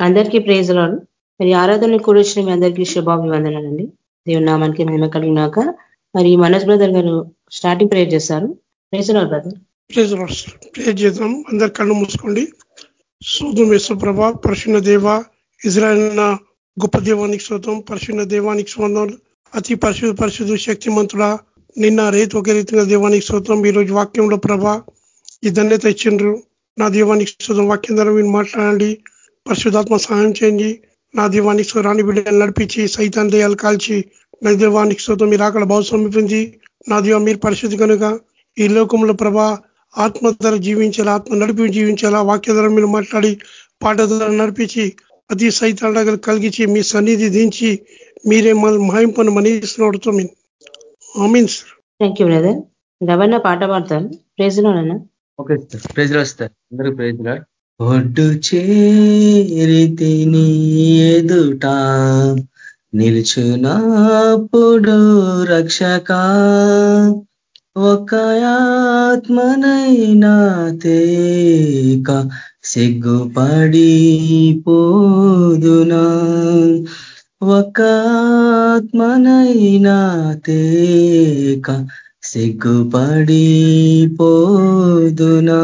అందరికీ ప్రేజలాడు మరి ఆరాధనలు కూడొచ్చిన మీ అందరికీ శుభాభివందనాలండి. దేవుని నామానికి మహిమ కలిగినాక మరి మనోజ్ బ్రదర్ గారు స్టార్టింగ్ ప్రేర్ చేశారు ప్రేజలాడు బ్రదర్ ప్రేర్ చేద్దాం. అందరు కళ్ళు మూసుకోండి. సూదు యశ్వ్రభ పరిశున్న దేవ ఇజ్రాయల్ గొప్ప దేవానికి శోతం పరిశున్న దేవానికి స్వందం అతి పరిశుద్ధ పరిశుద్ధ శక్తిమంతుడా నిన్న రేతు ఒక రీతిగా దేవానికి శోతం ఈరోజు వాక్యంలో ప్రభ ఈ ధన్యత ఇచ్చిండ్రు. నా దేవానికి శోతం వాక్యం ద్వారా మీరు మాట్లాడండి. పరిశుధాత్మ సహాయం చేయండి. నా దీవానికి స్వరాన్ని బిడ్డలు నడిపించి సైతాన్ దేయాలు కాల్చి నా దీవానికి స్వతం మీరు అక్కడ భావ సమీపించి నా దీవ మీరు పరిశుద్ధి కనుక ఈ లోకంలో ప్రభా ఆత్మ ధర జీవించాలా ఆత్మ నడిపి జీవించాలా వాక్య ధర మీరు మాట్లాడి పాట ధర నడిపించి అతి సైతాండగలు కలిగించి మీ సన్నిధి దించి మీరే మహింపను మనీస్తున్నాడుతో మీన్ మీన్ సార్. థ్యాంక్ యూ బ్రదర్ రవణ పాట పాడతారు. Praise okay sir praise sir అందరూ ప్రైజ్ ఒడ్డు చేరితిని ఎదుట నిలుచునప్పుడు రక్షక ఒక ఆత్మనైనా తేక సిగ్గుపడి పోదునా? ఒక ఆత్మనైనా తేక సిగ్గుపడి పోదునా?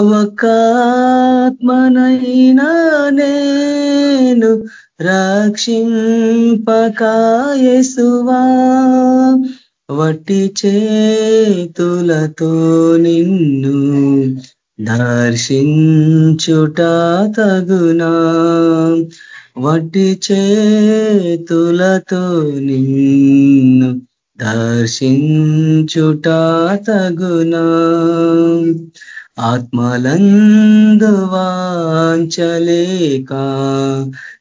ఒకత్మనైనా నేను రక్షింపకాయసువా. వట్టి చేతులతో నిన్ను దర్శించుట తగునా. వట్టి చేతులతో నిన్ను దర్శించుట తగునా. ఆత్మలందువాంచలేక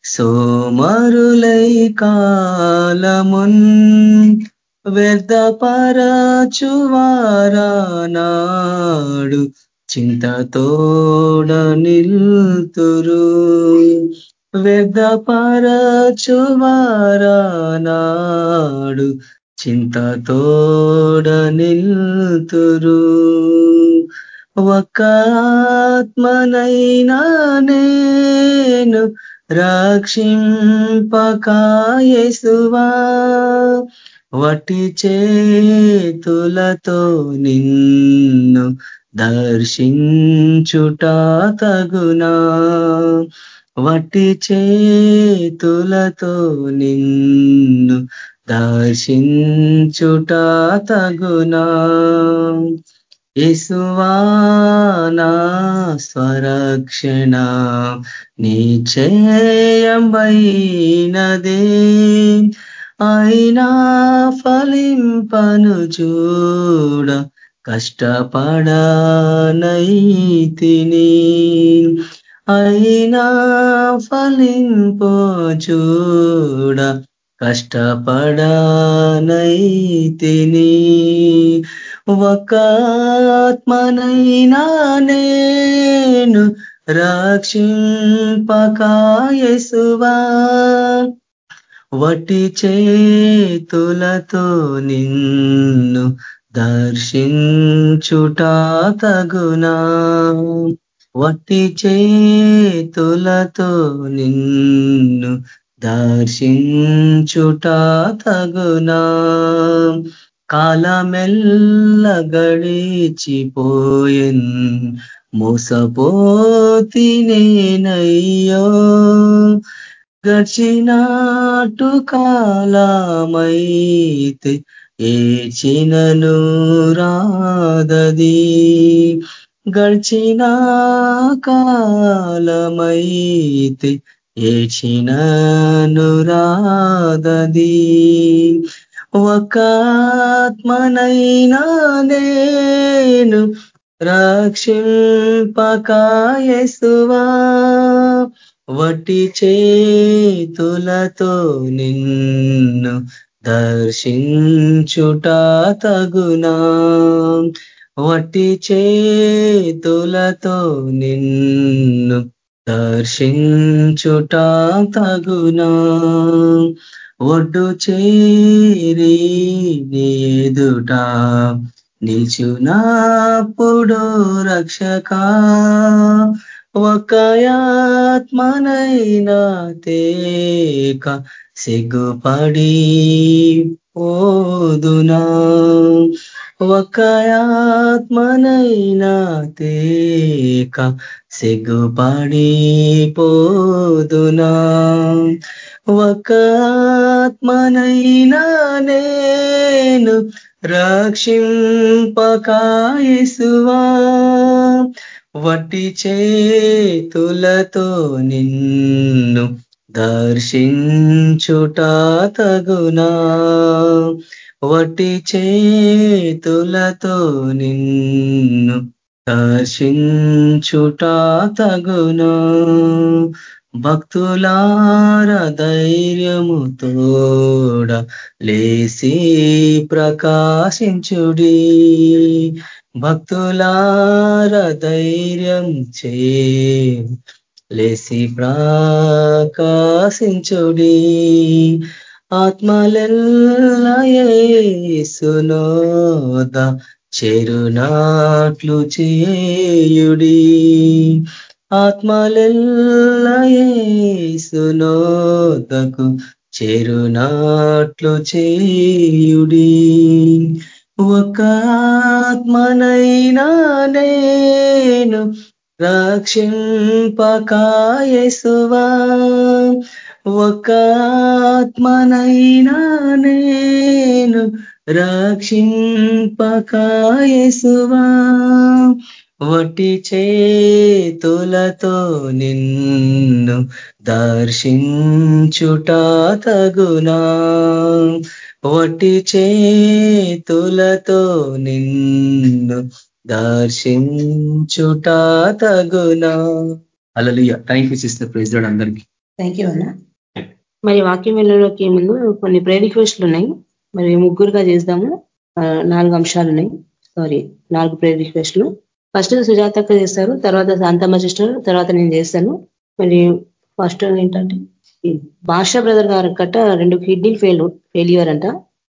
సోమరులై కాలమున్ వ్యర్థపరచువారానాడు చింతతోడ నిల్తురు. వ్యర్థపరచువారానాడు చింతతోడ నిల్తురు. ఒక ఆత్మనైనా నేను రక్షింపకాయసువా. వటి చేతులతో నిన్ను దర్శించుట తగునా. వటి చేతులతో నిన్ను దర్శించుట తగునా. యేసువానా స్వరక్షణ నిశ్చయంబైనదే అయినా ఫలింపను చూడ కష్టపడనైతిని. అయినా ఫలింపో చూడ కష్టపడానైతిని ఒకత్మనైనా నేను రక్షింపకాయసువా వటి చేతులతో నిన్ను దర్శించుట తగునా. వట్టి చేతులతో నిన్ను దర్శించుట తగునా. కాలమెల్ల గడిచిపోయెన్ మోసపోతినేనయ్యో గడిచినాటు కాలమైతే ఏచినను రాదది. గడిచిన కాలమైతే ఏచినను రాదది ఒక ఆత్మనైనా నేను రక్షింపకాయసువా. వటి చేతులతో నిన్ను దర్శించుట తగునా. వటి చేతులతో నిన్ను దర్శించుట తగునా. ఒడ్డు చేరి నీదుట నిల్చున్నప్పుడు రక్షక. ఒక ఆత్మనైనా తేక సిగ్గుపడి పోదునా. ఒక ఆత్మనైనా తేక సిగ్గుపడి పోదునా? ఒక ఆత్మనైనా నేను రక్షింపకాయసువా? వట్టి చేతులతో నిన్ను దర్శించుట తగునా? వట్టి చేతులతో నిన్ను దర్శించుట తగును. భక్తులార ధైర్యముతోడ లేసి ప్రకాశించుడి. భక్తులార ధైర్యం చే లేసి ప్రకాశించుడి. ఆత్మలెల్లయేసునోద చెరునాట్లు చేయుడి. ఆత్మలెల్లయేసునోదకు చెరునాట్లు చేయుడి. ఒక ఆత్మనైనా నేను రక్షింపకాయసువా. ఒక ఆత్మనైనా నేను రక్షింపకాయసువా. వటి చేతులతో నిన్ను దర్శించుట తగునా. వటి చేతులతో నిన్ను దర్శించుట తగునా. అలలియ థ్యాంక్ యూ సిస్టర్ ప్రైజ్ అందరికీ. థ్యాంక్ యూ అన్న. మరి వాక్యం వెళ్ళలోకి ముందు కొన్ని ప్రే రిక్వెస్ట్లు ఉన్నాయి. మరి ముగ్గురుగా చేద్దాము నాలుగు అంశాలు ఉన్నాయి. సారీ నాలుగు ప్రే రిక్వెస్ట్లు ఫస్ట్ సుజాతక్క చేస్తారు తర్వాత శాంతమ్మ సిస్టర్ తర్వాత నేను చేస్తాను. మరి ఫస్ట్ ఏంటంటే భాష బ్రదర్ గారు కట్ట రెండు కిడ్నీ ఫెయిల్ ఫెయిల్యూర్ అంట.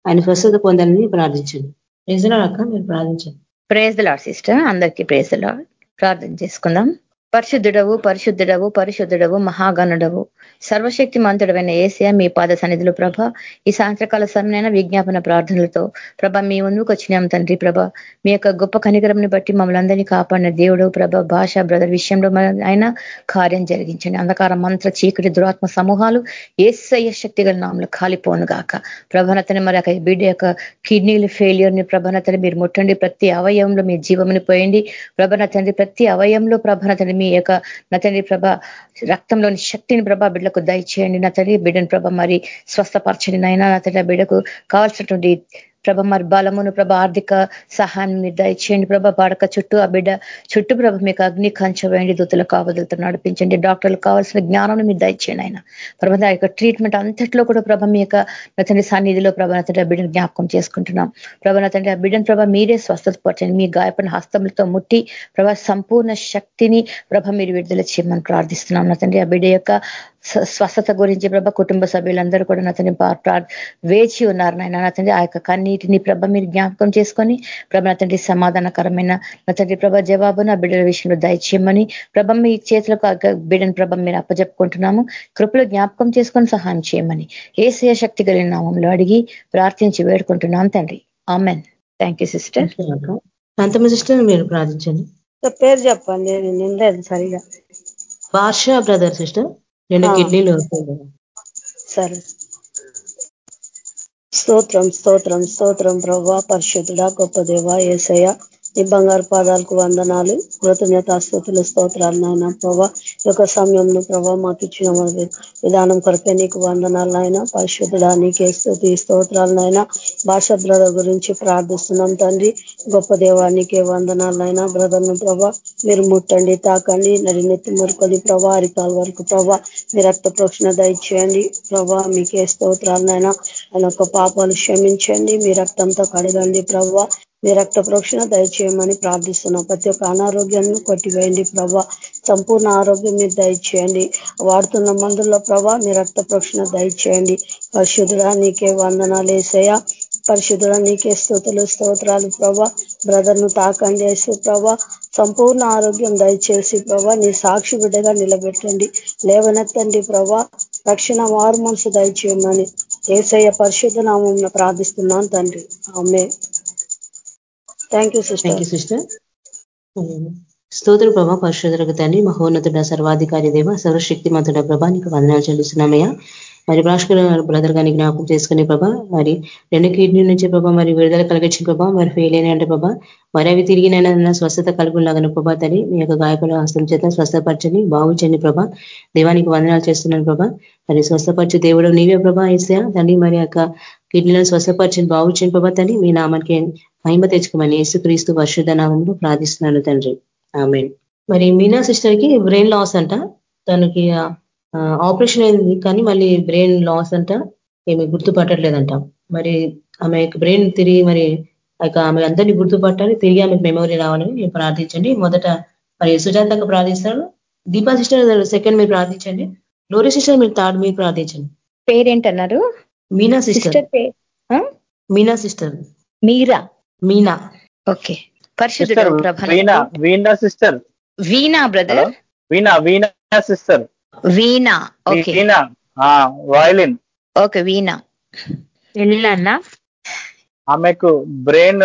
ఆయన స్వస్థత పొందాలని ప్రార్థించండి. ప్రేజలో అక్క మీరు ప్రార్థించండి. ప్రేజ్ సిస్టర్ అందరికీ ప్రేజ్ ప్రార్థన చేసుకుందాం. పరిశుద్ధుడవు పరిశుద్ధుడవు పరిశుద్ధుడవు మహాగణుడవు. సర్వశక్తి మంతుడమైన ఏసియా మీ పాద సన్నిధిలో ప్రభ. ఈ సాయంత్రకాల సమయమైన విజ్ఞాపన ప్రార్థనలతో ప్రభ మీ ముందుకు వచ్చినాం తండ్రి ప్రభ. మీ యొక్క గొప్ప కనికరంని బట్టి మమ్మల్ని అందరినీ కాపాడిన దేవుడు ప్రభ. భాష బ్రదర్ విషయంలో ఆయన కార్యం జరిగించండి. అంధకార మంత్ర చీకటి దురాత్మ సమూహాలు ఏసయ్య శక్తి గల నామలు కాలిపోను గాక. ప్రభనతని మరి యొక్క బిడ్డ యొక్క కిడ్నీలు ఫెయిల్యూర్ని ప్రభనతని మీరు ముట్టండి. ప్రతి అవయవంలో మీ జీవముని పోయండి. ప్రభనతండి ప్రతి అవయంలో ప్రభనతని మీ యొక్క నతండి ప్రభ రక్తంలోని శక్తిని ప్రభ బిడ్డలకు దయచేయండి నా తల్లి బిడ్డను ప్రభ మరి స్వస్థపరచండి నైనా నా తల్లి బిడ్డకు కావాల్సినటువంటి ప్రభ మరి బలమును ప్రభ ఆర్థిక సహాయాన్ని మీరు దయచేయండి ప్రభ. పడక చుట్టూ ఆ బిడ్డ చుట్టూ ప్రభ మీకు అగ్ని కంచవేయండి దూతల కావదులతో నడిపించండి. డాక్టర్లకు కావాల్సిన జ్ఞానం మీరు దయచేయండి ఆయన ప్రభ యొక్క ట్రీట్మెంట్ అంతట్లో కూడా ప్రభ మీ యొక్క సన్నిధిలో ప్రభ నతండి ఆ బిడ్డను జ్ఞాపకం చేసుకుంటున్నాం. ప్రభ నతండి ఆ బిడ్డను ప్రభ మీరే స్వస్థతపరచండి మీ గాయపడిన హస్తములతో ముట్టి ప్రభ సంపూర్ణ శక్తిని ప్రభ మీరు విడుదల చేయమని ప్రార్థిస్తున్నాం. నతండి ఆ బిడ్డ యొక్క స్వస్థత గురించి ప్రభ కుటుంబ సభ్యులందరూ కూడా నతని వేచి ఉన్నారు నాయన. నతండి ఆ యొక్క కన్నీటిని ప్రభ మీరు జ్ఞాపకం చేసుకొని ప్రభ నతండి సమాధానకరమైన నతండి ప్రభ జవాబు నా బిడ్డల విషయంలో దయచేయమని ప్రభ మీ చేతులకు బిడ్డని ప్రభ మీరు అప్పజెప్పుకుంటున్నాము. కృపలో జ్ఞాపకం చేసుకొని సహాయం చేయమని ఏసయ శక్తి కలిగిన నామంలో అడిగి ప్రార్థించి వేడుకుంటున్నాం తండ్రి. Amen. Thank you sister. Sister మీరు ప్రార్థించండి. పేరు చెప్పండి నిండలేదు సరిగా. భాష బ్రదర్ సిస్టర్. రెండు కిడ్నీలు సరే. స్తోత్రం స్తోత్రం స్తోత్రం ప్రభా పరిశుద్ధుడా గొప్ప దేవ ఏసయ్య. నీ బంగారు పాదాలకు వందనాలు. కృతజ్ఞతాస్తుతుల స్తోత్రాలు నాయన ప్రభా. యొక్క సమయంలో ప్రభా మాకు ఇచ్చిన విధానం కొరకే నీకు వందనాలు నాయన. పరిశుద్ధుడా నీకే స్థుతి స్తోత్రాలు నాయన. భాష బ్రదర్ గురించి ప్రార్థిస్తున్నాం తండ్రి. గొప్ప దేవానికే వందనాలు నాయన. బ్రదర్ను ప్రభా మీరు ముట్టండి తాకండి. నడినెత్తి మురుకొని ప్రభా అరికాల వరకు ప్రభా. మీ రక్త ప్రోక్షణ దయచేయండి. ప్రభా మీకే స్తోత్రాలు నాయన. ఆయన యొక్క పాపాలు క్షమించండి. మీ రక్తంతో కడగండి ప్రభా మీ రక్త ప్రోక్షణ దయచేయమని ప్రార్థిస్తున్నాం. ప్రతి ఒక్క అనారోగ్యాన్ని కొట్టివేయండి ప్రభా సంపూర్ణ ఆరోగ్యం మీరు దయచేయండి. వాడుతున్న మందుల్లో ప్రభా మీ రక్త ప్రోక్షణ దయచేయండి. పరిశుద్ధుడా నీకే వందనాలు వేసయ్యా పరిశుద్ధుడా నీకే స్థుతులు స్తోత్రాలు ప్రభా బ్రదర్ను తాకండి వేసి ప్రభా సంపూర్ణ ఆరోగ్యం దయచేసి ప్రభా నీ సాక్షి బిడ్డగా నిలబెట్టండి. లేవనెత్తండి ప్రభా రక్షణ వారు మనసు దయచేయమని ఏసయ్య పరిశుద్ధ నామంలో ప్రార్థిస్తున్నాను తండ్రి. ఆమె థ్యాంక్ యూ సిస్టర్ స్తోత్ర ప్రభా పరిశోధరకు తండ్రి మహోన్నతుడ సర్వాధికారి దేవ సర్వశక్తి మంతుడ ప్రభా నీకు వందనాలు చెల్లిస్తున్నామయ్యా. మరి భాస్కర్ బ్రదర్ గాని జ్ఞాపకం చేసుకునే ప్రభా మరి రెండు కిడ్నీ నుంచి ప్రభా మరి విడుదల కలిగించిన ప్రభా మరి ఫెయిల్ అయినంటే ప్రభా మరి అవి తిరిగినైనా స్వస్థత కలుగులాగన ప్రభా తల్లి మీ యొక్క గాయకుల హస్తం చేత స్వస్థపరచని బాగుచండి ప్రభా. దేవానికి వందనాలు చేస్తున్నాను ప్రభా. మరి స్వస్థపరచు దేవుడు నీవే ప్రభా ఇస్తే తండ్రి మరి యొక్క కిడ్నీలను స్వస్థపరచని బాగుచండి ప్రభా తల్లి. మీ నామానికి మహిమ తెచ్చుకోమని యేసుక్రీస్తు వర్షుధ నామంలో ప్రార్థిస్తున్నాను తండ్రి. ఆమె మరి మీనా సిస్టర్కి బ్రెయిన్ లాస్ అంట. తనకి ఆపరేషన్ అయింది కానీ మళ్ళీ బ్రెయిన్ లాస్ అంట ఏమి గుర్తుపట్టట్లేదంట. మరి ఆమె బ్రెయిన్ తిరిగి మరి ఆమె అందరినీ గుర్తుపట్టాలి తిరిగి ఆమెకు మెమొరీ రావాలని ప్రార్థించండి. మొదట మరి సుజాతంగా ప్రార్థిస్తాను దీపా సిస్టర్ సెకండ్ మీరు ప్రార్థించండి. లోరీ సిస్టర్ మీరు థర్డ్ మీరు ప్రార్థించండి. పేరేంటన్నారు? మీనా సిస్టర్. మీనా సిస్టర్. మీరా? మీనా. ఓకే. పరిశుద్ధుడు Veena sister. Veena brother? Veena Veena sister. Veena. Okay. Veena. Violin. Okay Veena. ఆమెకు బ్రెయిన్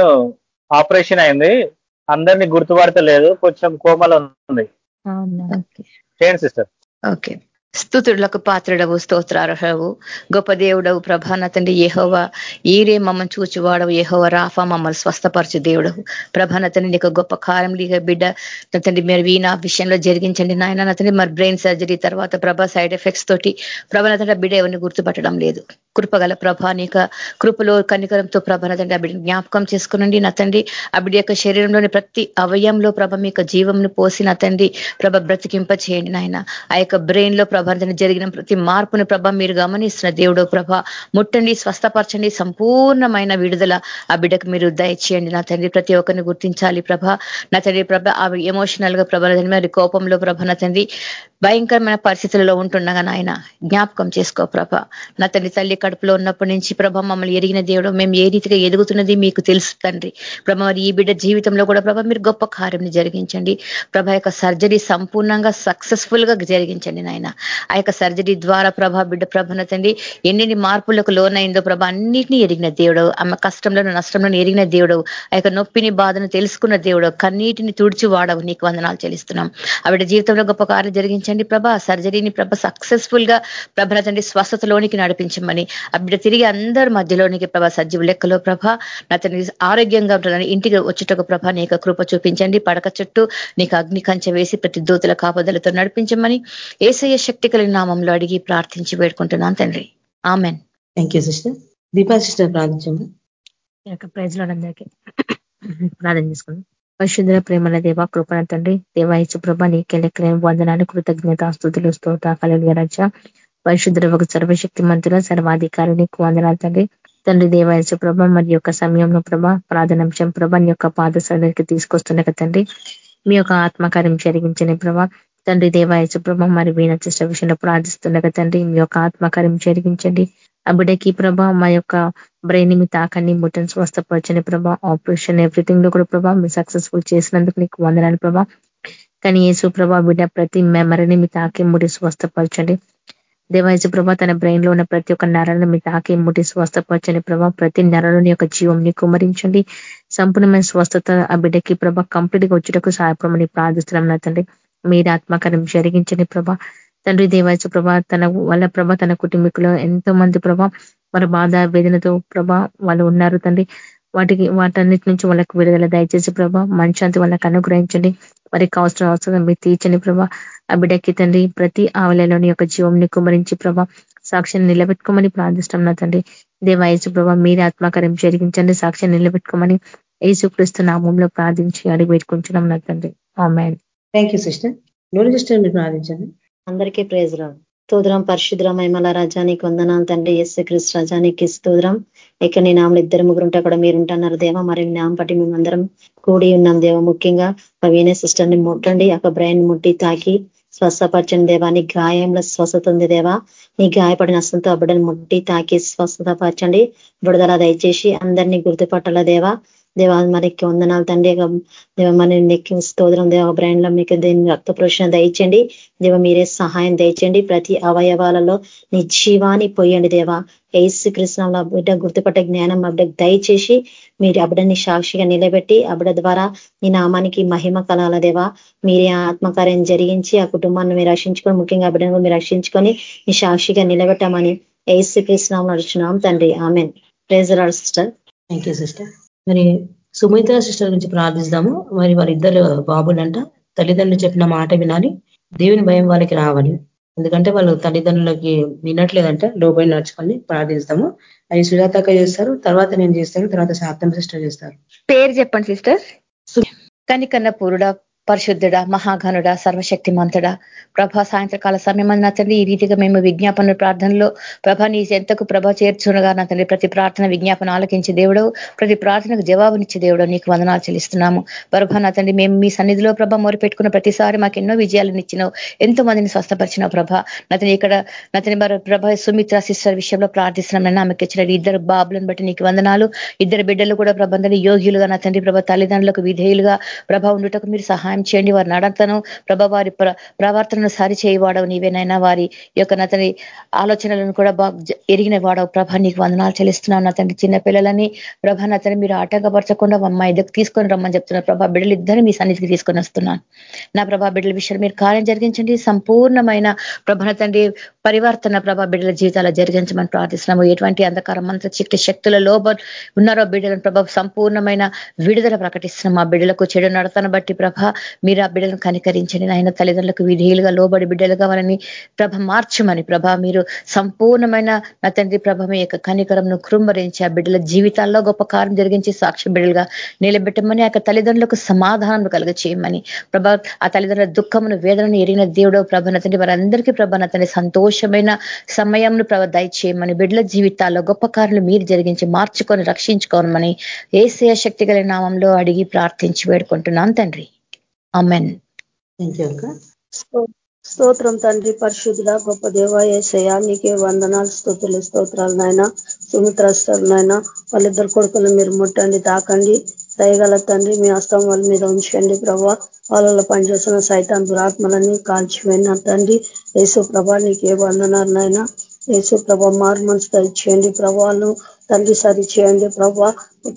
ఆపరేషన్ అయింది. అందరినీ గుర్తుపడతలేదు. కొంచెం కోమలో ఉంది. చేయండి సిస్టర్. ఓకే. స్థుతుడులకు పాత్రుడవు స్తోత్రార్హవు గొప్ప దేవుడవు ప్రభాన తండ్రి ఏహోవ ఈరే మమ్మల్ని చూచివాడవు ఏహోవ రాఫా మమ్మల్ని స్వస్థపరచు దేవుడవు. ప్రభాన తండ్రి నీకు గొప్ప కారం లీగ బిడ్డ. తండ్రి మీరు వీణ విషయంలో జరిగించండి నాయన. తండ్రి మరి బ్రెయిన్ సర్జరీ తర్వాత ప్రభా సైడ్ ఎఫెక్ట్స్ తోటి ప్రభాన తండ్రి బిడ్డ ఎవరిని గుర్తుపట్టడం లేదు. కృపగల ప్రభా నీక కృపలో కనికరంతో ప్రభాన తండ్రి ఆ బిడ్డ జ్ఞాపకం చేసుకునండి. నా తండ్రి ఆ బిడ్డ యొక్క శరీరంలోని ప్రతి అవయంలో ప్రభ మీ యొక్క జీవంను పోసి నా తండ్రి ప్రభ బ్రతికింప చేయండి నాయన. ఆ యొక్క బ్రెయిన్లో ప్రభావితం జరిగిన ప్రతి మార్పుని ప్రభ మీరు గమనిస్తున్న దేవుడు ప్రభ ముట్టండి స్వస్థపరచండి సంపూర్ణమైన విడుదల ఆ బిడ్డకు మీరు దయచేయండి. నా తండ్రి ప్రతి ఒక్కరిని గుర్తించాలి ప్రభ. నా తండ్రి ప్రభ ఆ ఎమోషనల్గా ప్రభ మరి కోపంలో ప్రభ నా తండ్రి భయంకరమైన పరిస్థితులలో ఉంటుండగా నాయన జ్ఞాపకం చేసుకో ప్రభ. నా తండ్రి తల్లి కడుపులో ఉన్నప్పటి నుంచి ప్రభ మమ్మల్ని ఎరిగిన దేవుడు మేము ఏ రీతిగా ఎదుగుతున్నది మీకు తెలుసు తండ్రి. ప్రభ మరి ఈ బిడ్డ జీవితంలో కూడా ప్రభ మీరు గొప్ప కార్యం జరిగించండి. ప్రభ యొక్క సర్జరీ సంపూర్ణంగా సక్సెస్ఫుల్గా జరిగించండి నాయన. ఆ యొక్క సర్జరీ ద్వారా ప్రభ బిడ్డ ప్రభన తండ్రి ఎన్ని మార్పులకు లోనైందో ప్రభ అన్నింటినీ ఎరిగిన దేవుడు ఆమె కష్టంలోనూ నష్టంలోనూ ఎరిగిన దేవుడు ఆ యొక్క నొప్పిని బాధను తెలుసుకున్న దేవుడు కన్నీటిని తుడిచి వాడవు. నీకు వందనాలు చెల్లిస్తున్నాం. ఆవిడ జీవితంలో గొప్ప కార్యం జరిగించండి ప్రభ. సర్జరీని ప్రభ సక్సెస్ఫుల్గా ప్రభన తండ్రి స్వస్థతలోనికి నడిపించమని ఆ బిడ్డ తిరిగి అందరి మధ్యలోనికి ప్రభ సజీవ లెక్కలో ప్రభ నా తండ్రి ఆరోగ్యంగా ఉంటుందని ఇంటికి వచ్చేటకు ప్రభ నీకు కృప చూపించండి. పడక చుట్టూ నీకు అగ్ని కంచె వేసి ప్రతి దూతల కాపదలతో నడిపించమని ఏసయ్య శక్తి కలిగిన నామంలో అడిగి ప్రార్థించి వేడుకుంటున్నాను తండ్రి. Amen. Thank you sister Deepa sister ప్రార్థించండి. ప్రైజ్లో అందరికీ ప్రార్థన చేసుకుందాం. పరిశుద్ధ ప్రేమల దేవ కృపణ తండ్రి దేవాయచు ప్రభ నీకే లెక్కలేని వందనాలు కృతజ్ఞత స్థుతులు స్తోత కలుగు రచ పరిశుద్ధ ఒక సర్వశక్తి మంతుల సర్వాధికారి నీకు వందనాలు తండ్రి. తండ్రి దేవాయచు ప్రభ మరి యొక్క సమయంలో ప్రభ ప్రార్థనాంశం ప్రభ నీ యొక్క పాదశాలకి తీసుకొస్తుండక తండ్రి. మీ యొక్క ఆత్మకార్యం జరిగించని ప్రభా. తండ్రి దేవాయచు ప్రభ మరి వీణ చేసిన విషయంలో ప్రార్థిస్తుండగా తండ్రి మీ యొక్క ఆత్మకార్యం జరిగించండి. ఆ బిడ్డకి ప్రభా మా యొక్క బ్రెయిన్ మీ తాకని ముట్టని స్వస్థపరచని ప్రభా. ఆపరేషన్ ఎవ్రీథింగ్లో కూడా ప్రభా మీరు సక్సెస్ఫుల్ చేసినందుకు నీకు వందనాలు ప్రభా. కానీ యేసు ప్రభా బిడ్డ ప్రతి మెమరీని మీ తాకి ముడి స్వస్థపరచండి. దేవాయసు ప్రభా తన బ్రెయిన్లో ఉన్న ప్రతి ఒక్క నరాలను మీ తాకి ముడి స్వస్థపరచని ప్రభా. ప్రతి నరలోని యొక్క జీవంని కుమరించండి. సంపూర్ణమైన స్వస్థత ఆ బిడ్డకి ప్రభా కంప్లీట్గా వచ్చేటకు సహాయపడమని ప్రార్థిస్తున్నాం నా తండ్రి. మీరు ఆత్మకారం జరిగించని ప్రభా. తండ్రి దేవాచ ప్రభా తన వాళ్ళ ప్రభ తన కుటుంబీకులు ఎంతో మంది ప్రభా వారి బాధ వేదనతో ప్రభా వాళ్ళు ఉన్నారు తండ్రి. వాటికి వాటన్నిటి నుంచి వాళ్ళకి విడుదల దయచేసి ప్రభా మంచాంతి వాళ్ళకి అనుగ్రహించండి. వారికి అవసరం అవసరం మీరు తీర్చండి ప్రభా. ఆ బిడ్డకి తండ్రి ప్రతి ఆవలలోని యొక్క జీవంని కుమరించి ప్రభా సాక్షిని నిలబెట్టుకోమని ప్రార్థిస్తాం నా తండ్రి. దేవాయసు ప్రభా మీరే ఆత్మకార్యం జరిగించండి సాక్షిని నిలబెట్టుకోమని యేసుక్రీస్తు నామంలో ప్రార్థించి అడిగి పెట్టుకుంటున్నాం నా తండ్రి. ఆమెన్. థ్యాంక్ యూ సిస్టర్ నూనె సిస్టర్ మీరు ప్రార్థించండి. అందరికీ ప్రేజ్ రావు స్తోత్రం పరిశుద్రం మహిమల రాజానికి వందనాలు తండ్రి ఎస్ క్రిస్ రాజానికి స్తోత్రం. ఇక నీ నామలు ఇద్దరు ముగ్గురు ఉంటే కూడా మీరు దేవ. మరి నామ పట్టి మేమందరం కూడి ఉన్నాం దేవ. ముఖ్యంగా ప్రవీణ సిస్టర్ని ముట్టండి. ఒక బ్రెయిన్ ముట్టి తాకి స్వస్థపరచండి దేవా. నీ గాయంలో స్వస్థత ఉంది దేవా. నీ గాయపడిన అస్తంతో అబ్బడని ముట్టి తాకి స్వస్థత పరచండి విడుదల దయచేసి అందరినీ గుర్తుపట్టాల దేవా. దేవా మరికి వందనాలు తండ్రి దేవ మరి నెక్కి స్తోత్రం దేవ బ్రాండ్లో మీకు దీన్ని రక్త పురుషణ దయచండి దేవ మీరే సహాయం దయచండి ప్రతి అవయవాలలో నీ జీవాన్ని పోయండి దేవ. ఏసు కృష్ణంలో బిడ్డ గుర్తుపట్టే జ్ఞానం అబ్బిడ దయచేసి మీరు అబిడని సాక్షిగా నిలబెట్టి అబిడ ద్వారా నీ నామానికి మహిమ కలాల దేవా. మీరే ఆత్మకార్యం జరిగించి ఆ కుటుంబాన్ని మీరు రక్షించుకొని ముఖ్యంగా అబిడను మీరు రక్షించుకొని నీ సాక్షిగా నిలబెట్టమని ఏసు కృష్ణ నడుచున్నాం తండ్రి. Amen. Praise the Lord sister. Thank you sister. మరి సుమిత్ర సిస్టర్ గురించి ప్రార్థిస్తాము. మరి వారిద్దరు బాబులంట. తల్లిదండ్రులు చెప్పిన మాట వినాలి. దేవుని భయం వాళ్ళకి రావాలి. ఎందుకంటే వాళ్ళు తల్లిదండ్రులకి వినట్లేదంట. లోబడి నడుచుకొని ప్రార్థిస్తాము. అది సుజాతక చేస్తారు. తర్వాత నేను చేస్తాను. తర్వాత శాప్తం సిస్టర్ చేస్తారు. పేరు చెప్పండి సిస్టర్. కనికన్న పూరుడ పరిశుద్ధుడ మహాఘనుడ సర్వశక్తి మంతుడ ప్రభా సాయంత్రకాల సమయం నా తండ్రి ఈ రీతిగా మేము విజ్ఞాపన ప్రార్థనలో ప్రభ నీ ఎంతకు ప్రభ చేర్చునగా నా తండ్రి. ప్రతి ప్రార్థన విజ్ఞాపన ఆలకించే దేవుడు ప్రతి ప్రార్థనకు జవాబునిచ్చే దేవుడు నీకు వందనాలు చెల్లిస్తున్నాము. ప్రభ నా తండ్రి మేము మీ సన్నిధిలో ప్రభ మొరుపెట్టుకున్న ప్రతిసారి మాకు ఎన్నో విజయాలను ఇచ్చినావు. ఎంతో మందిని స్వస్థపరిచినావు ప్రభ. నతని ఇక్కడ నతని ప్రభ సుమిత్ర సిస్టర్ విషయంలో ప్రార్థిస్తున్నాం. ఆమెకి ఇచ్చిన ఇద్దరు బాబులను బట్టి నీకు వందనాలు. ఇద్దరు బిడ్డలు కూడా ప్రభందని యోగ్యులుగా నా తండ్రి ప్రభ తల్లిదండ్రులకు విధేయులుగా ప్రభ ఉండుటకు మీరు సహాయం చేయండి. వారి నడతను ప్రభ వారి ప్రవర్తనను సరి చేయవాడవు నీవేనైనా. వారి యొక్క నతని ఆలోచనలను కూడా బాగా ఎరిగిన వాడవు. ప్రభ నీకు వందనాలు చెల్లిస్తున్నావు నా తండ్రి చిన్న పిల్లలని ప్రభ నతని మీరు ఆటంకపరచకుండా అమ్మ ఇద్దరు తీసుకొని రమ్మని చెప్తున్నారు ప్రభా బిడ్డలు ఇద్దరు మీ సన్నిధికి తీసుకొని వస్తున్నాను. నా ప్రభా బిడ్డల విషయాలు మీరు కార్యం జరిగించండి. సంపూర్ణమైన ప్రభన తండ్రి పరివర్తన ప్రభా బిడ్డల జీవితాలు జరిగించమని ప్రార్థిస్తున్నాము. ఎటువంటి అంధకారం మంత్ర చిక్కి శక్తుల లోబ ఉన్నారో బిడ్డలను ప్రభ సంపూర్ణమైన విడుదల ప్రకటిస్తున్నాం ఆ బిడ్డలకు చెడు నడతను బట్టి ప్రభ మీరు ఆ బిడ్డలను కనికరించండి. నాయన తల్లిదండ్రులకు విధేయులుగా లోబడి బిడ్డలుగా వారిని ప్రభ మార్చమని ప్రభ మీరు సంపూర్ణమైన నా తండ్రి ప్రభ మీ యొక్క కనికరంను కృంభరించి ఆ బిడ్డల జీవితాల్లో గొప్ప కారం జరిగించి సాక్షి బిడ్డలుగా నిలబెట్టమని ఆ తల్లిదండ్రులకు సమాధానం కలుగ చేయమని ప్రభ ఆ తల్లిదండ్రుల దుఃఖమును వేదనను ఎరిగిన దేవుడో ప్రభ నతండి వారందరికీ ప్రభ తండ్రి సంతోషమైన సమయంను ప్రభ దయచేయమని బిడ్డల జీవితాల్లో గొప్ప కారులు మీరు జరిగించి మార్చుకొని రక్షించుకోనమని ఏసయ శక్తి నామంలో అడిగి ప్రార్థించి వేడుకుంటున్నాను తండ్రి. అమెన్ స్తోత్రం తండ్రి పరిశుద్ధుడ గొప్ప దేవ ఏసయ నీకే వందనాలు స్తోత్రులు స్తోత్రాలు నాయన సుమిత్రస్తలు నాయన వాళ్ళిద్దరు కొడుకులు మీరు ముట్టండి తాకండి. దయగల తండ్రి మీ అస్తం వాళ్ళ మీద ఉంచండి ప్రభా. వాళ్ళలో పనిచేసిన సైతాన్ దురాత్మలని కాల్చిపోయిన తండ్రి. యేసు ప్రభా నీకే వందనాలు నాయన. యేసు ప్రభ మారు మనసు దయచేయండి ప్రభావాలు తండ్రి సరి చేయండి ప్రభా.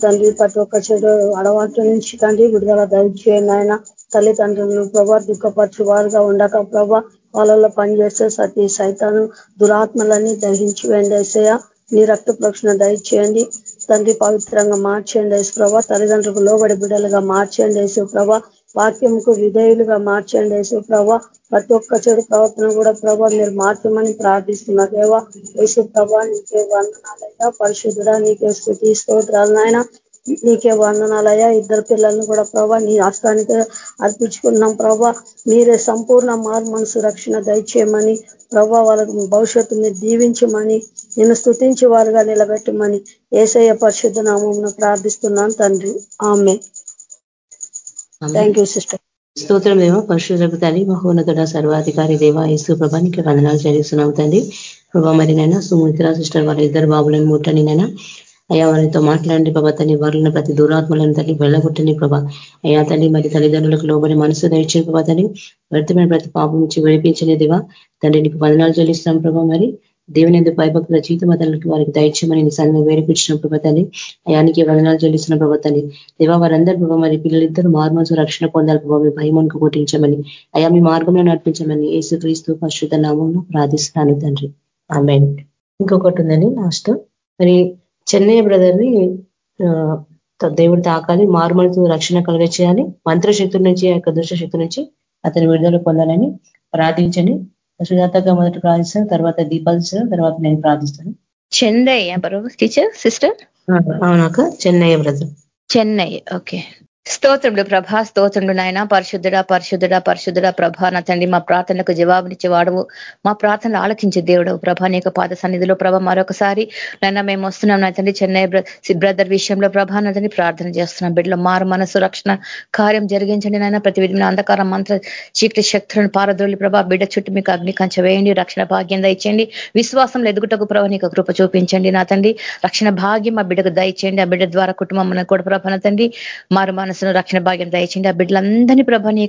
తండ్రి ప్రతి ఒక్క చెడు అడవాట్ల నుంచి తండ్రి విడుదల దయచేయండి ఆయన తల్లిదండ్రులను ప్రభా దుఃఖపరచు వారుగా ఉండక ప్రభా వాళ్ళలో పనిచేస్తే సతి సైతాను దురాత్మలన్నీ దహించి వెండేసయ నీ రక్త ప్రక్షణ దయచేయండి. తండ్రి పవిత్రంగా మార్చేయండి యేసు ప్రభా. తల్లిదండ్రులకు లోబడి బిడ్డలుగా మార్చేయండి యేసు ప్రభా. వాక్యంకు విధేయులుగా మార్చండి యేసు ప్రభా. ప్రతి ఒక్క చెడు ప్రవర్తన కూడా ప్రభా మీరు మార్చమని ప్రార్థిస్తున్నారు దేవా యేసు ప్రభా నీకే వందనాలయ్యా పరిశుద్ధుడా నీకే స్థుతి స్తోత్రాలు నాయన. నీకే వందనాలయ్యా. ఇద్దరు పిల్లల్ని కూడా ప్రభా నీ హస్తానికి అర్పించుకున్నాం ప్రభా. మీరే సంపూర్ణ మారు మనసు రక్షణ దయచేయమని ప్రభా వాళ్ళకి భవిష్యత్తు మీరు దీవించమని నేను స్థుతించి వారుగా నిలబెట్టమని ఏసయ్య పరిశుద్ధ నామం ప్రార్థిస్తున్నాను తండ్రి. ఆమె థ్యాంక్ యూ సిస్టర్ స్తోత్రం ఏమో పరిశుద్ధకు తల్లి మహోన్నతుడ సర్వాధికారి దేవ యేసు ప్రభానికి వందనాలు చేస్తున్నాం తండ్రి. ప్రభా మరి నైనా సుమిత్ర సిస్టర్ వాళ్ళ ఇద్దరు బాబులను ముట్టని నైనా అయ్యా వారితో మాట్లాడండి ప్రభా తల్లి వారిని ప్రతి దూరాత్మలను తల్లి వెళ్ళగొట్టండి ప్రభా. అయ్యా తల్లి మరి తల్లిదండ్రులకు లోబడి మనసు దయచే ప్రభా తల్లి. వ్యర్థమైన ప్రతి పాపం నుంచి విడిపించలేదివా తండ్రి నీకు వందనాలు చెల్లిస్తాం ప్రభా మరి. దేవుని ఎందుకు భయభక్తుల జీవితం అతనికి వారికి దయచేయమని సన్ని వేడిపించిన ప్రభుత్వాన్ని అయానికి వందనాలు చెల్లిస్తున్న ప్రభుత్వాన్ని దేవా వారందరూ ప్రభావ మరి పిల్లలిద్దరూ మార్మోసు రక్షణ పొందాలి ప్రభావ మీ పుట్టించమని అయా మీ మార్గంలో నడిపించమని ఏసు క్రీస్తు పరిశుద్ధ నామంలో ప్రార్థిస్తాను తండ్రి. ఆమె ఇంకొకటి ఉందండి లాస్ట్. మరి చెన్నయ్య బ్రదర్ని దేవుడు తాకాలి మారుమలతో రక్షణ కలిగ చేయాలి మంత్రశక్తుల నుంచి ఆ యొక్క దుష్టశక్తి నుంచి అతని విడుదల పొందాలని ప్రార్థించండి. సుజాతగా మొదట ప్రార్థిస్తాను తర్వాత దీపాలు తర్వాత నేను ప్రార్థిస్తాను. చెన్నయ్య బరోబర్ టీచర్ సిస్టర్? అవునాక చెన్నయ్య బ్రదర్. చెన్నై ఓకే. స్తోత్రముడు ప్రభా స్తోత్రముడు నాయన పరిశుద్ధుడ పరిశుద్ధుడ పరిశుద్ధుడ ప్రభా నా తండ్రి మా ప్రార్థనకు జవాబునిచ్చే వాడవు మా ప్రార్థనలు ఆలకించే దేవుడు ప్రభా నీ పాద సన్నిధిలో ప్రభ మరొకసారి నైనా మేము వస్తున్నాం నా తండ్రి చెన్నై బ్రదర్ విషయంలో ప్రభా నా తండ్రి ప్రార్థన చేస్తున్నాం. బిడ్డలో మారు మనసు రక్షణ కార్యం జరిగించండి నాయన. ప్రతి విధమైన అంధకార మంత్ర చీకటి శక్తులను పారద్రోలి ప్రభా బిడ్డ చుట్టూ మీకు అగ్ని కంచ వేయండి రక్షణ భాగ్యం దయచేయండి. విశ్వాసంలో ఎదుగుటకు ప్రభ నీకు కృప చూపించండి నా తండ్రి. రక్షణ భాగ్యం మా బిడ్డకు దయచేయండి. ఆ బిడ్డ ద్వారా కుటుంబం కూడా ప్రభ నా తండ్రి మారు మనసును రక్షణ భాగ్యం దయచేయండి. ఆ బిడ్డలందరినీ ప్రభ నీ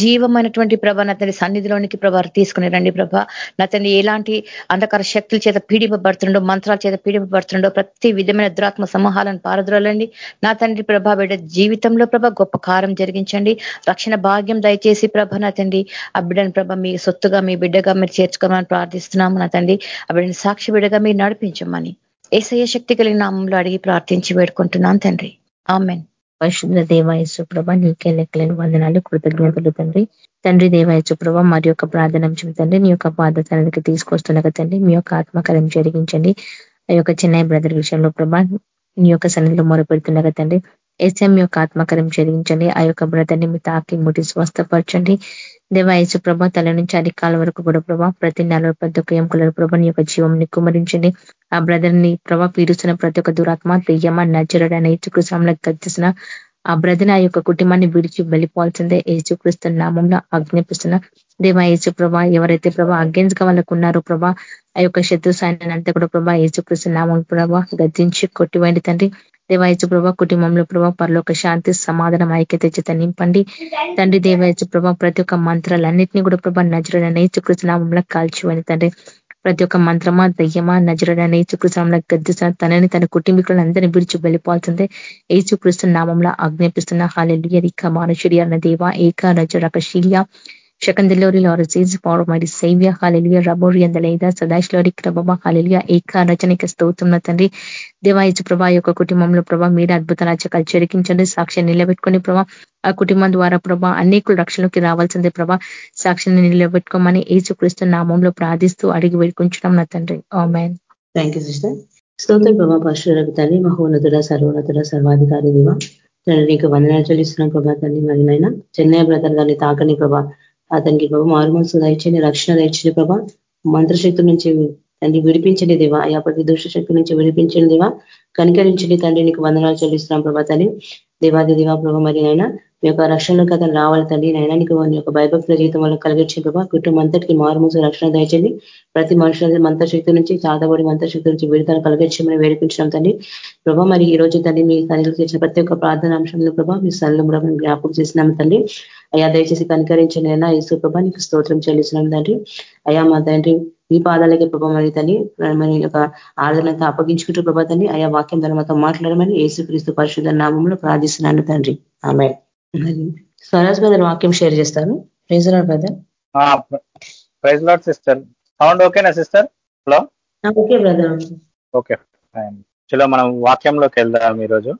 జీవమైనటువంటి ప్రభ నా తండ్రి సన్నిధిలోనికి ప్రభ తీసుకుని రండి ప్రభ. నా తండ్రి ఎలాంటి అంధకార శక్తుల చేత పీడింపబడుతుండో మంత్రాల చేత పీడింపబడుతుండో ప్రతి విధమైన దురాత్మ సమూహాలను పారద్రోలండి. నా తండ్రి ప్రభ బిడ్డ జీవితంలో ప్రభ గొప్ప కారం జరిగించండి. రక్షణ భాగ్యం దయచేసి ప్రభ నా తండ్రి ఆ బిడ్డను ప్రభ మీ సొత్తుగా మీ బిడ్డగా మీరు చేర్చుకోమని ప్రార్థిస్తున్నాము నా తండ్రి. ఆ బిడ్డని సాక్షి బిడ్డగా మీరు నడిపించమని ఏసయ్య శక్తి కలిగిన నామంలో అడిగి ప్రార్థించి వేడుకుంటున్నాను తండ్రి. ఆమెన్. పరిశుద్ధ దేవాయసు నీకే లెక్కలేని వందనాలు కృతజ్ఞతలు తండ్రి. తండ్రి దేవాయసు మరి యొక్క ప్రార్థనాంశం తండ్రి నీ యొక్క పాదతనానికి తీసుకొస్తున్న తండ్రి మీ యొక్క ఆత్మకార్యం జరిగించండి. ఆ యొక్క చెన్నై బ్రదర్ విషయంలో ప్రభ నీ యొక్క సన్నిధిలో మొరపెడుతుండగా తండ్రి ఎస్ఎం యొక్క ఆత్మకార్యం జరిగించండి. ఆ యొక్క బ్రదర్ని మీ తాకి ముట్టి స్వస్థపరచండి. దేవాయసు ప్రభ తల నుంచి అధికాల వరకు కూడా ప్రభా ప్రతి నెల ప్రతి ఒక్క ఎంకుల ప్రభ నీ యొక్క జీవంని కుమరించండి ఆ బ్రదర్ని ప్రభా పీడిస్తున్న ప్రతి ఒక్క దురాత్మ దెయ్యమ నచ్చరడ అనే ఏచుకృష్ణంలో ఆ బ్రదర్ ఆ యొక్క కుటుంబాన్ని విడిచి వెళ్ళిపోవాల్సిందే. ఏచుక్రీస్తు నామంలో ఆజ్ఞాపిస్తున్న దేవా యేసు ప్రభా ఎవరైతే ప్రభా అగేన్స్గా వాళ్ళకు ఉన్నారో ప్రభా ఆ యొక్క శత్రు సాయనంతా కూడా ప్రభా యేసుకృష్ణ నామం ప్రభా గద్దించి కొట్టివండి తండ్రి. దేవాయచు ప్రభా కుటుంబంలో ప్రభా పరలోక శాంతి సమాధానం ఐక్యత చేత నింపండి. తండ్రి దేవాయచు ప్రభా ప్రతి ఒక్క మంత్రాలన్నింటినీ కూడా ప్రభా నజరుడ నేచుకృష్ణనామంలో కాల్చివని తండ్రి. ప్రతి ఒక్క మంత్రమా దయ్యమా నజరుడ నేచుకృష్ణంలో గద్దు తనని తన కుటుంబీకులను అందరినీ విడిచి వెళ్ళిపోవాల్సిందే. ఏచుకృష్ణ నామంలో ఆజ్ఞాపిస్తున్న హాలెలియ రిక మానుషుడి అన్న దేవ ఏక నజరక శీలియ Secondary Lord Jesus for my Savior, hallelujah, Rabori and the Leda, Sadashlori Krababa, hallelujah, ఏక రచనిక స్తోత్రం తండ్రి దేవాయచు ప్రభా యొక్క కుటుంబంలో ప్రభా మీరు అద్భుత రాజ్యకాలు చెరికించండి. సాక్ష్యం నిలబెట్టుకుని ప్రభా ఆ కుటుంబం ద్వారా ప్రభా అనేకులు రక్షణలోకి రావాల్సిందే ప్రభా సాక్షిని నిలబెట్టుకోమని ఏసుక్రీస్తు నామంలో ప్రార్థిస్తూ అడిగి వేడుకుంటున్నాం నా తండ్రి ఆమెన్ థ్యాంక్ యూ సిస్టర్ స్తోత్రం ప్రభా పరశురకు తల్లి మహోన్నతుడ సర్వోన్నతుడ సర్వాధికారి దివ. తండ్రి నీకు వందనాలు చెల్లిస్తున్నాం ప్రభా తల్లి మరి నైనా చెన్నై బ్రదర్ గారిని తాకని ప్రభా అతనికి ప్రభా మారుమనసు దయచండి రక్షణ దయచండి ప్రభా. మంత్రశక్తి నుంచి తండ్రి విడిపించండి దేవా. అయా దుష్టశక్తి శక్తి నుంచి విడిపించండి దేవా. కనికరించండి తండ్రి నీకు వందనాలు చెల్లిస్తున్నాం ప్రభా తని దేవాది దేవా ప్రభా మరి ఆయన మీ యొక్క రక్షణ కథ రావాలి తండ్రి నైనా నీకు మీ యొక్క భయభక్తుల జీవితం వల్ల కలిగించే ప్రభావ కుటుంబం అంతటికి మారుమూసు రక్షణ దయచండి ప్రతి మనుషుల మంత్రశక్తి నుంచి చాతబడి మంత్రశక్తి నుంచి విడుదల కలిగించమని వేడుకుంటున్నాం తండ్రి. ప్రభా మరి ఈ రోజు తండ్రి మీ సన్నిధిలో చేసిన ప్రతి ఒక్క ప్రార్థన అంశంలో ప్రభా మీ సన్నిలో ప్రభావం జ్ఞాపకం చేసినాం తండ్రి. అయా దయచేసి కనికరించండి అయినా యేసు ప్రభా నీకు స్తోత్రం చెల్లిస్తున్నాం తండ్రి. అయా మా తండ్రి మీ పాదాలకే ప్రభా మరి తల్లి మరి యొక్క ఆరాధనతో అప్పగించుకుంటూ ప్రభా తండ్రి అయా వాక్యం ద్వారా మాతో మాట్లాడమని యేసుక్రీస్తు పరిశుద్ధ నామంలో ప్రార్థిస్తున్నాను తండ్రి. ఆమె స్వరాజ్ బ్రదర్ వాక్యం షేర్ చేస్తారు. Praise the Lord brother. Praise Lord sister. Sound ఓకేనా sister? Hello? Okay brother. Okay చలో మనం వాక్యంలోకి వెళ్దాం ఈరోజు.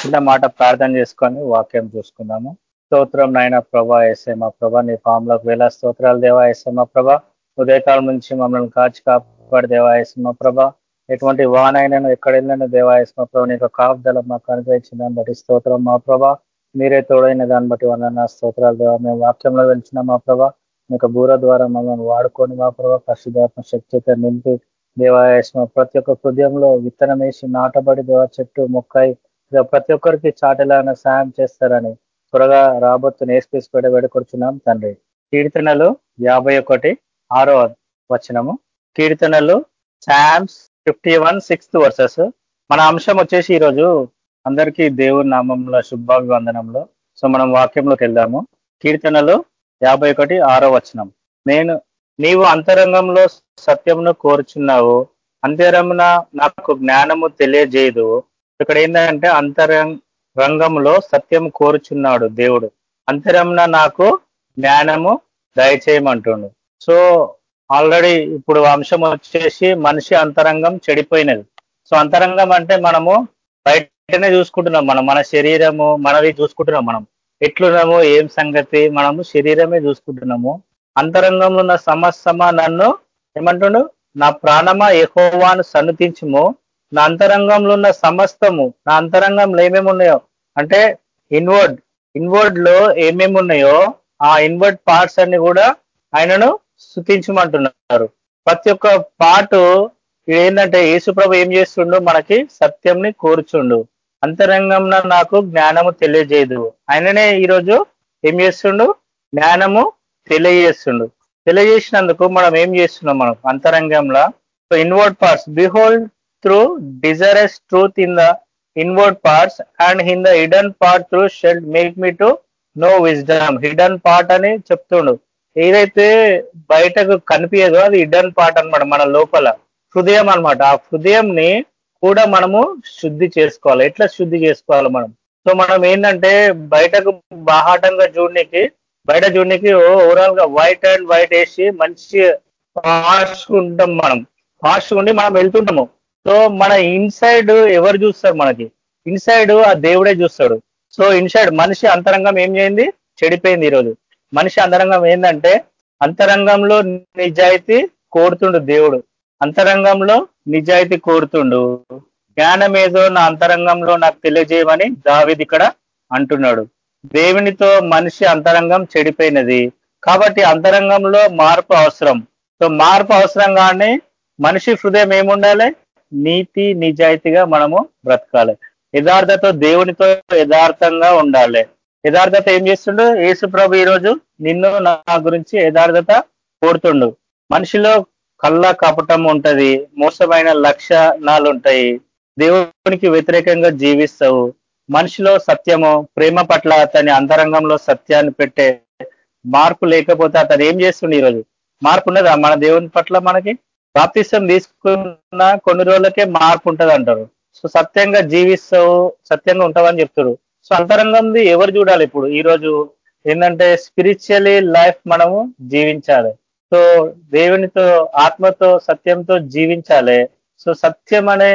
చిన్న మాట ప్రార్థన చేసుకొని వాక్యం చూసుకుందాము. స్తోత్రం నాయన ప్రభా ఎస్ఏ మా ప్రభా నీ ఫామ్లోకి వేల స్తోత్రాలు దేవా ఎస్ఏ మా ప్రభా. ఉదయకాలం నుంచి మమ్మల్ని కాచి కాపాడు దేవా ఎస్ఏ మా ప్రభా. ఎటువంటి వానైనాను ఎక్కడ వెళ్ళినా దేవాయస్ మా ప్రభా. నీకు కాపుదల మాకు అనుగ్రహించిన దాన్ని బట్టి స్తోత్రం మా ప్రభా. మీరే తోడైన దాన్ని బట్టి వందన స్తోత్రాలు ద్వారా మేము వాక్యంలో వెళ్చిన మా ప్రభా మీకు బూర ద్వారా మమ్మల్ని వాడుకొని మా ప్రభా పరిశుధాత్మ శక్తితో నింపి దేవాయస్మ ప్రతి ఒక్క హృదయంలో విత్తనం వేసి నాటబడి దేవ చెట్టు మొక్కై ప్రతి ఒక్కరికి చాటలాగా సాయం చేస్తారని త్వరగా రాబోతు నేస్పేసి పెడ వేడుకొచ్చున్నాం తండ్రి. కీర్తనలు యాభై ఒకటి ఆరో వచనము. కీర్తనలు Psalms fifty one sixth verses మన అంశం వచ్చేసి ఈరోజు అందరికీ దేవుని నామంలో శుభాభివందనంలో సో మనం వాక్యంలోకి వెళ్దాము. కీర్తనలు యాభై ఒకటి ఆరో వచనం. నేను నీవు అంతరంగంలో సత్యమును కోరుచున్నావు. అంతరమున నాకు జ్ఞానము తెలియజేయదు. ఇక్కడ ఏంటంటే అంతరంగ రంగంలో సత్యం కోరుచున్నాడు దేవుడు. అంతరమున నాకు జ్ఞానము దయచేయమంటుండు. సో ఆల్రెడీ ఇప్పుడు అంశం వచ్చేసి మనిషి అంతరంగం చెడిపోయినది. సో అంతరంగం అంటే మనము బయటనే చూసుకుంటున్నాం మనం మన శరీరము మనవి చూసుకుంటున్నాం మనం. ఎట్లున్నాము ఏం సంగతి మనము శరీరమే చూసుకుంటున్నాము. అంతరంగంలో ఉన్న సమస్తమా నన్ను ఏమంటుండు? నా ప్రాణమా ఎహోవాను సన్నతించుము. నా అంతరంగంలో ఉన్న సమస్తము నా అంతరంగంలో ఏమేమి ఉన్నాయో? అంటే ఇన్వర్డ్ ఇన్వర్డ్లో ఏమేమి ఉన్నాయో ఆ ఇన్వర్డ్ పార్ట్స్ అన్ని కూడా ఆయనను స్థుతించమంటున్నారు ప్రతి ఒక్క పాటు ఏంటంటే యేసుప్రభు ఏం చేస్తుండు? మనకి సత్యంని కోరుచుండు. అంతరంగంలో నాకు జ్ఞానము తెలియజేయదు. ఆయననే ఈరోజు ఏం చేస్తుండు? జ్ఞానము తెలియజేస్తుండు. తెలియజేసినందుకు మనం ఏం చేస్తున్నాం మనం? అంతరంగంలో. So inward parts behold through desirous truth in the inward parts and in the hidden part through shalt make me to know wisdom hidden part అని చెప్తుండు. ఏదైతే బయటకు కనిపించదో అది హిడన్ పార్ట్ అనమాట మన లోపల. హృదయం అనమాట ఆ హృదయంని కూడా మనము శుద్ధి చేసుకోవాలి. ఎట్లా శుద్ధి చేసుకోవాలి మనం? సో మనం ఏంటంటే బయటకు బాహాటంగా చూడనికి బయట చూడనికి ఓవరాల్గా వైట్ అండ్ వైట్ వేసి మంచి ఫాస్ట్ ఉంటాం మనం. ఫాస్ట్ ఉండి మనం వెళ్తుంటాము. సో మన ఇన్సైడ్ ఎవరు చూస్తారు మనకి? ఇన్సైడ్ ఆ దేవుడే చూస్తాడు. సో ఇన్సైడ్ మనిషి అంతరంగం ఏం చేయింది? చెడిపోయింది ఈరోజు. మనిషి అంతరంగం ఏంటంటే అంతరంగంలో నిజాయితీ కోరుతుండు దేవుడు. అంతరంగంలో నిజాయితీ కోరుతుండు. జ్ఞానం ఏదో నా అంతరంగంలో నాకు తెలియజేయమని దావిది ఇక్కడ అంటున్నాడు. దేవునితో మనిషి అంతరంగం చెడిపోయినది. కాబట్టి అంతరంగంలో మార్పు అవసరం. సో మార్పు అవసరం కానీ మనిషి హృదయం ఏముండాలి? నీతి నిజాయితీగా మనము బ్రతకాలి. యథార్థతో దేవునితో యథార్థంగా ఉండాలి. యథార్థత ఏం చేస్తుండు? యేసు ప్రభు ఈరోజు నిన్ను నా గురించి యథార్థత కోరుతుండు. మనిషిలో కళ్ళ కపటం ఉంటది మోసమైన లక్షణాలు ఉంటాయి దేవునికి వ్యతిరేకంగా జీవిస్తావు. మనిషిలో సత్యము ప్రేమ పట్ల అతని అంతరంగంలో సత్యాన్ని పెట్టే మార్పు లేకపోతే అతను ఏం చేస్తుండే ఈరోజు? మార్పు ఉన్నదా? మన దేవుని పట్ల మనకి? ప్రాప్తిష్టం తీసుకున్న కొన్ని రోజులకే మార్పు ఉంటది అంటారు. సో సత్యంగా జీవిస్తావు సత్యంగా ఉంటావని చెప్తారు సో అంతరంగంది ఎవరు చూడాలి ఇప్పుడు? ఈ రోజు ఏంటంటే స్పిరిచువలీ లైఫ్ మనము జీవించాలి. సో దేవునితో ఆత్మతో సత్యంతో జీవించాలి. సో సత్యం అనే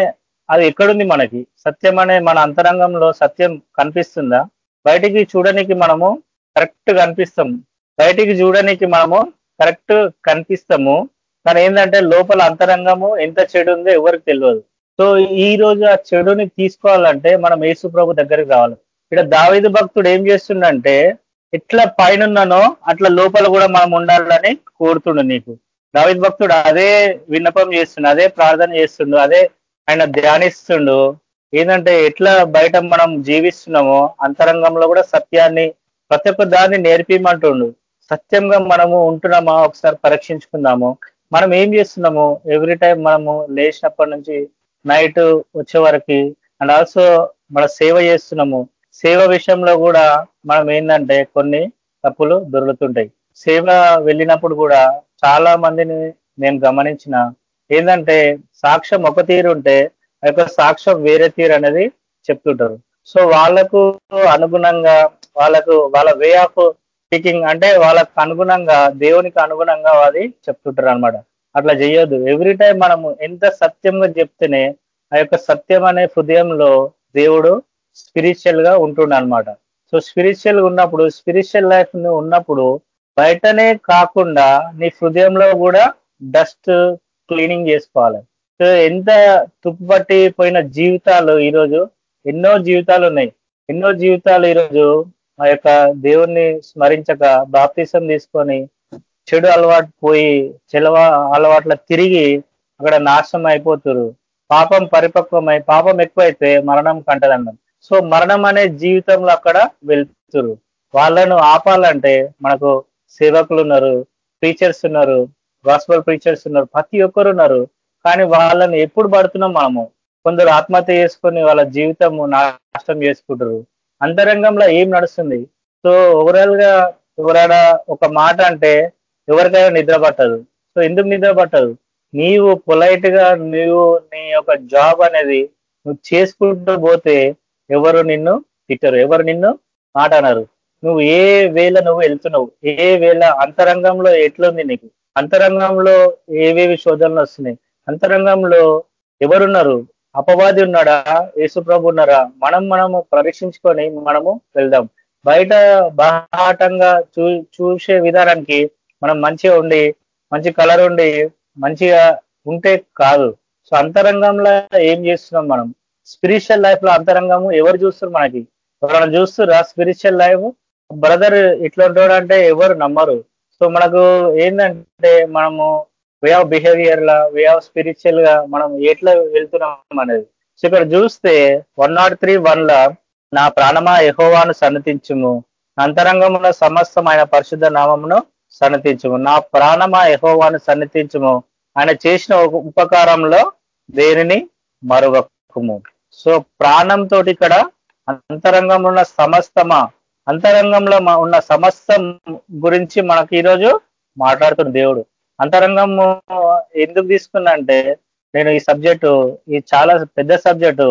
అది ఎక్కడుంది మనకి? సత్యం అనే మన అంతరంగంలో సత్యం కనిపిస్తుందా? బయటికి చూడడానికి మనము కరెక్ట్ కనిపిస్తాం బయటికి చూడడానికి మనము కరెక్ట్ కనిపిస్తాము. కానీ ఏంటంటే లోపల అంతరంగము ఎంత చెడు ఉందో ఎవరికి తెలియదు. సో ఈ రోజు ఆ చెడుని తీసుకోవాలంటే మనం యేసు ప్రభు దగ్గరికి రావాలి. ఇక్కడ దావేది భక్తుడు ఏం చేస్తుండంటే ఎట్లా పైనున్నానో అట్లా లోపల కూడా మనం ఉండాలని కోరుతుండు నీకు. దావేది భక్తుడు అదే విన్నపం చేస్తుండు అదే ప్రార్థన చేస్తుండు అదే ఆయన ధ్యానిస్తుండు. ఏంటంటే ఎట్లా బయట మనం జీవిస్తున్నామో అంతరంగంలో కూడా సత్యాన్ని ప్రతి ఒక్క దాన్ని నేర్పిమంటుండు. సత్యంగా మనము ఉంటున్నామా? ఒకసారి పరీక్షించుకుందాము. మనం ఏం చేస్తున్నాము? ఎవ్రీ టైం మనము లేచినప్పటి నుంచి నైట్ వచ్చే వరకు అండ్ ఆల్సో మన సేవ చేస్తున్నాము. సేవ విషయంలో కూడా మనం ఏంటంటే కొన్ని తప్పులు దొరుకుతుంటాయి సేవ వెళ్ళినప్పుడు కూడా చాలా మందిని నేను గమనించిన ఏంటంటే సాక్ష్యం ఒక తీరు ఉంటే ఆ యొక్క సాక్ష్యం వేరే తీరు అనేది చెప్తుంటారు. సో వాళ్ళకు అనుగుణంగా వాళ్ళకు వాళ్ళ వే ఆఫ్ స్పీకింగ్ అంటే వాళ్ళకు అనుగుణంగా దేవునికి అనుగుణంగా అది చెప్తుంటారు అనమాట అట్లా చేయొద్దు. ఎవ్రీ టైం మనము ఎంత సత్యంగా చెప్తేనే ఆ యొక్క సత్యం అనే హృదయంలో దేవుడు స్పిరిచువల్గా ఉంటుండ అనమాట సో స్పిరిచువల్ ఉన్నప్పుడు స్పిరిచువల్ లైఫ్ ఉన్నప్పుడు బయటనే కాకుండా నీ హృదయంలో కూడా డస్ట్ క్లీనింగ్ చేసుకోవాలి. సో ఎంత తుప్పుపట్టిపోయిన జీవితాలు ఈరోజు ఎన్నో జీవితాలు ఉన్నాయి. ఎన్నో జీవితాలు ఈరోజు ఆ యొక్క దేవుణ్ణి స్మరించక బాప్తీసం తీసుకొని చెడు అలవాటు పోయి చెలవ అలవాట్ల తిరిగి అక్కడ నాశనం అయిపోతురు. పాపం పరిపక్వమై పాపం ఎక్కువైతే మరణం కంటదండం సో మరణం అనే జీవితంలో అక్కడ వెళ్తురు. వాళ్ళను ఆపాలంటే మనకు సేవకులు ఉన్నారు టీచర్స్ ఉన్నారు గాస్పల్ ప్రీచర్స్ ఉన్నారు ప్రతి ఒక్కరు ఉన్నారు. కానీ వాళ్ళని ఎప్పుడు పడుతున్నాం మనము? కొందరు ఆత్మహత్య చేసుకొని వాళ్ళ జీవితం నాశనం చేసుకుంటారు అంతరంగంలో ఏం నడుస్తుంది? సో ఓవరాల్గా ఎవరైనా ఒక మాట అంటే ఎవరికైనా నిద్ర పట్టదు. సో ఎందుకు నిద్ర పట్టదు? నీవు పొలైట్గా నీవు నీ యొక్క జాబ్ అనేది నువ్వు చేసుకుంటూ పోతే ఎవరు నిన్ను తిట్టరు ఎవరు నిన్ను మాట అనరు నువ్వు ఏ వేళ నువ్వు వెళ్తున్నావు ఏ వేళ అంతరంగంలో ఎట్లుంది నీకు? అంతరంగంలో ఏవేవి శోధనలు వస్తున్నాయి? అంతరంగంలో ఎవరున్నారు? అపవాది ఉన్నాడా? యేసుప్రభు ఉన్నారా? మనం మనము పరీక్షించుకొని మనము వెళ్దాం. బయట బాహాటంగా చూ చూసే విధానానికి మనం మంచిగా ఉండి మంచి కలర్ ఉండి మంచిగా ఉంటే కాదు. సో అంతరంగంలో ఏం చేస్తున్నాం మనం? స్పిరిచువల్ లైఫ్లో అంతరంగము ఎవరు చూస్తారు మనకి? ఎవరైనా చూస్తురా స్పిరిచువల్ లైఫ్ బ్రదర్ ఇట్లా ఉంటాడు అంటే ఎవరు నమ్మరు. సో మనకు ఏంటంటే మనము వే ఆఫ్ బిహేవియర్ లా వే ఆఫ్ స్పిరిచువల్గా మనం ఎట్లా వెళ్తున్నాం అనేది. సో ఇక్కడ చూస్తే వన్ నాట్ త్రీ వన్ లా నా ప్రాణమా యహోవాను సన్నతించుము. అంతరంగమున సమస్తమైన పరిశుద్ధ నామమును సన్నతించుము. నా ప్రాణమా యహోవాను సన్నతించుము. ఆయన చేసిన ఉపకారంలో దేనిని మరొకము సో ప్రాణంతో ఇక్కడ అంతరంగంలో ఉన్న సమస్తమా అంతరంగంలో ఉన్న సమస్తం గురించి మనకి ఈరోజు మాట్లాడుతున్న దేవుడు. అంతరంగం ఎందుకు తీసుకున్నంటే నేను ఈ సబ్జెక్టు ఈ చాలా పెద్ద సబ్జెక్టు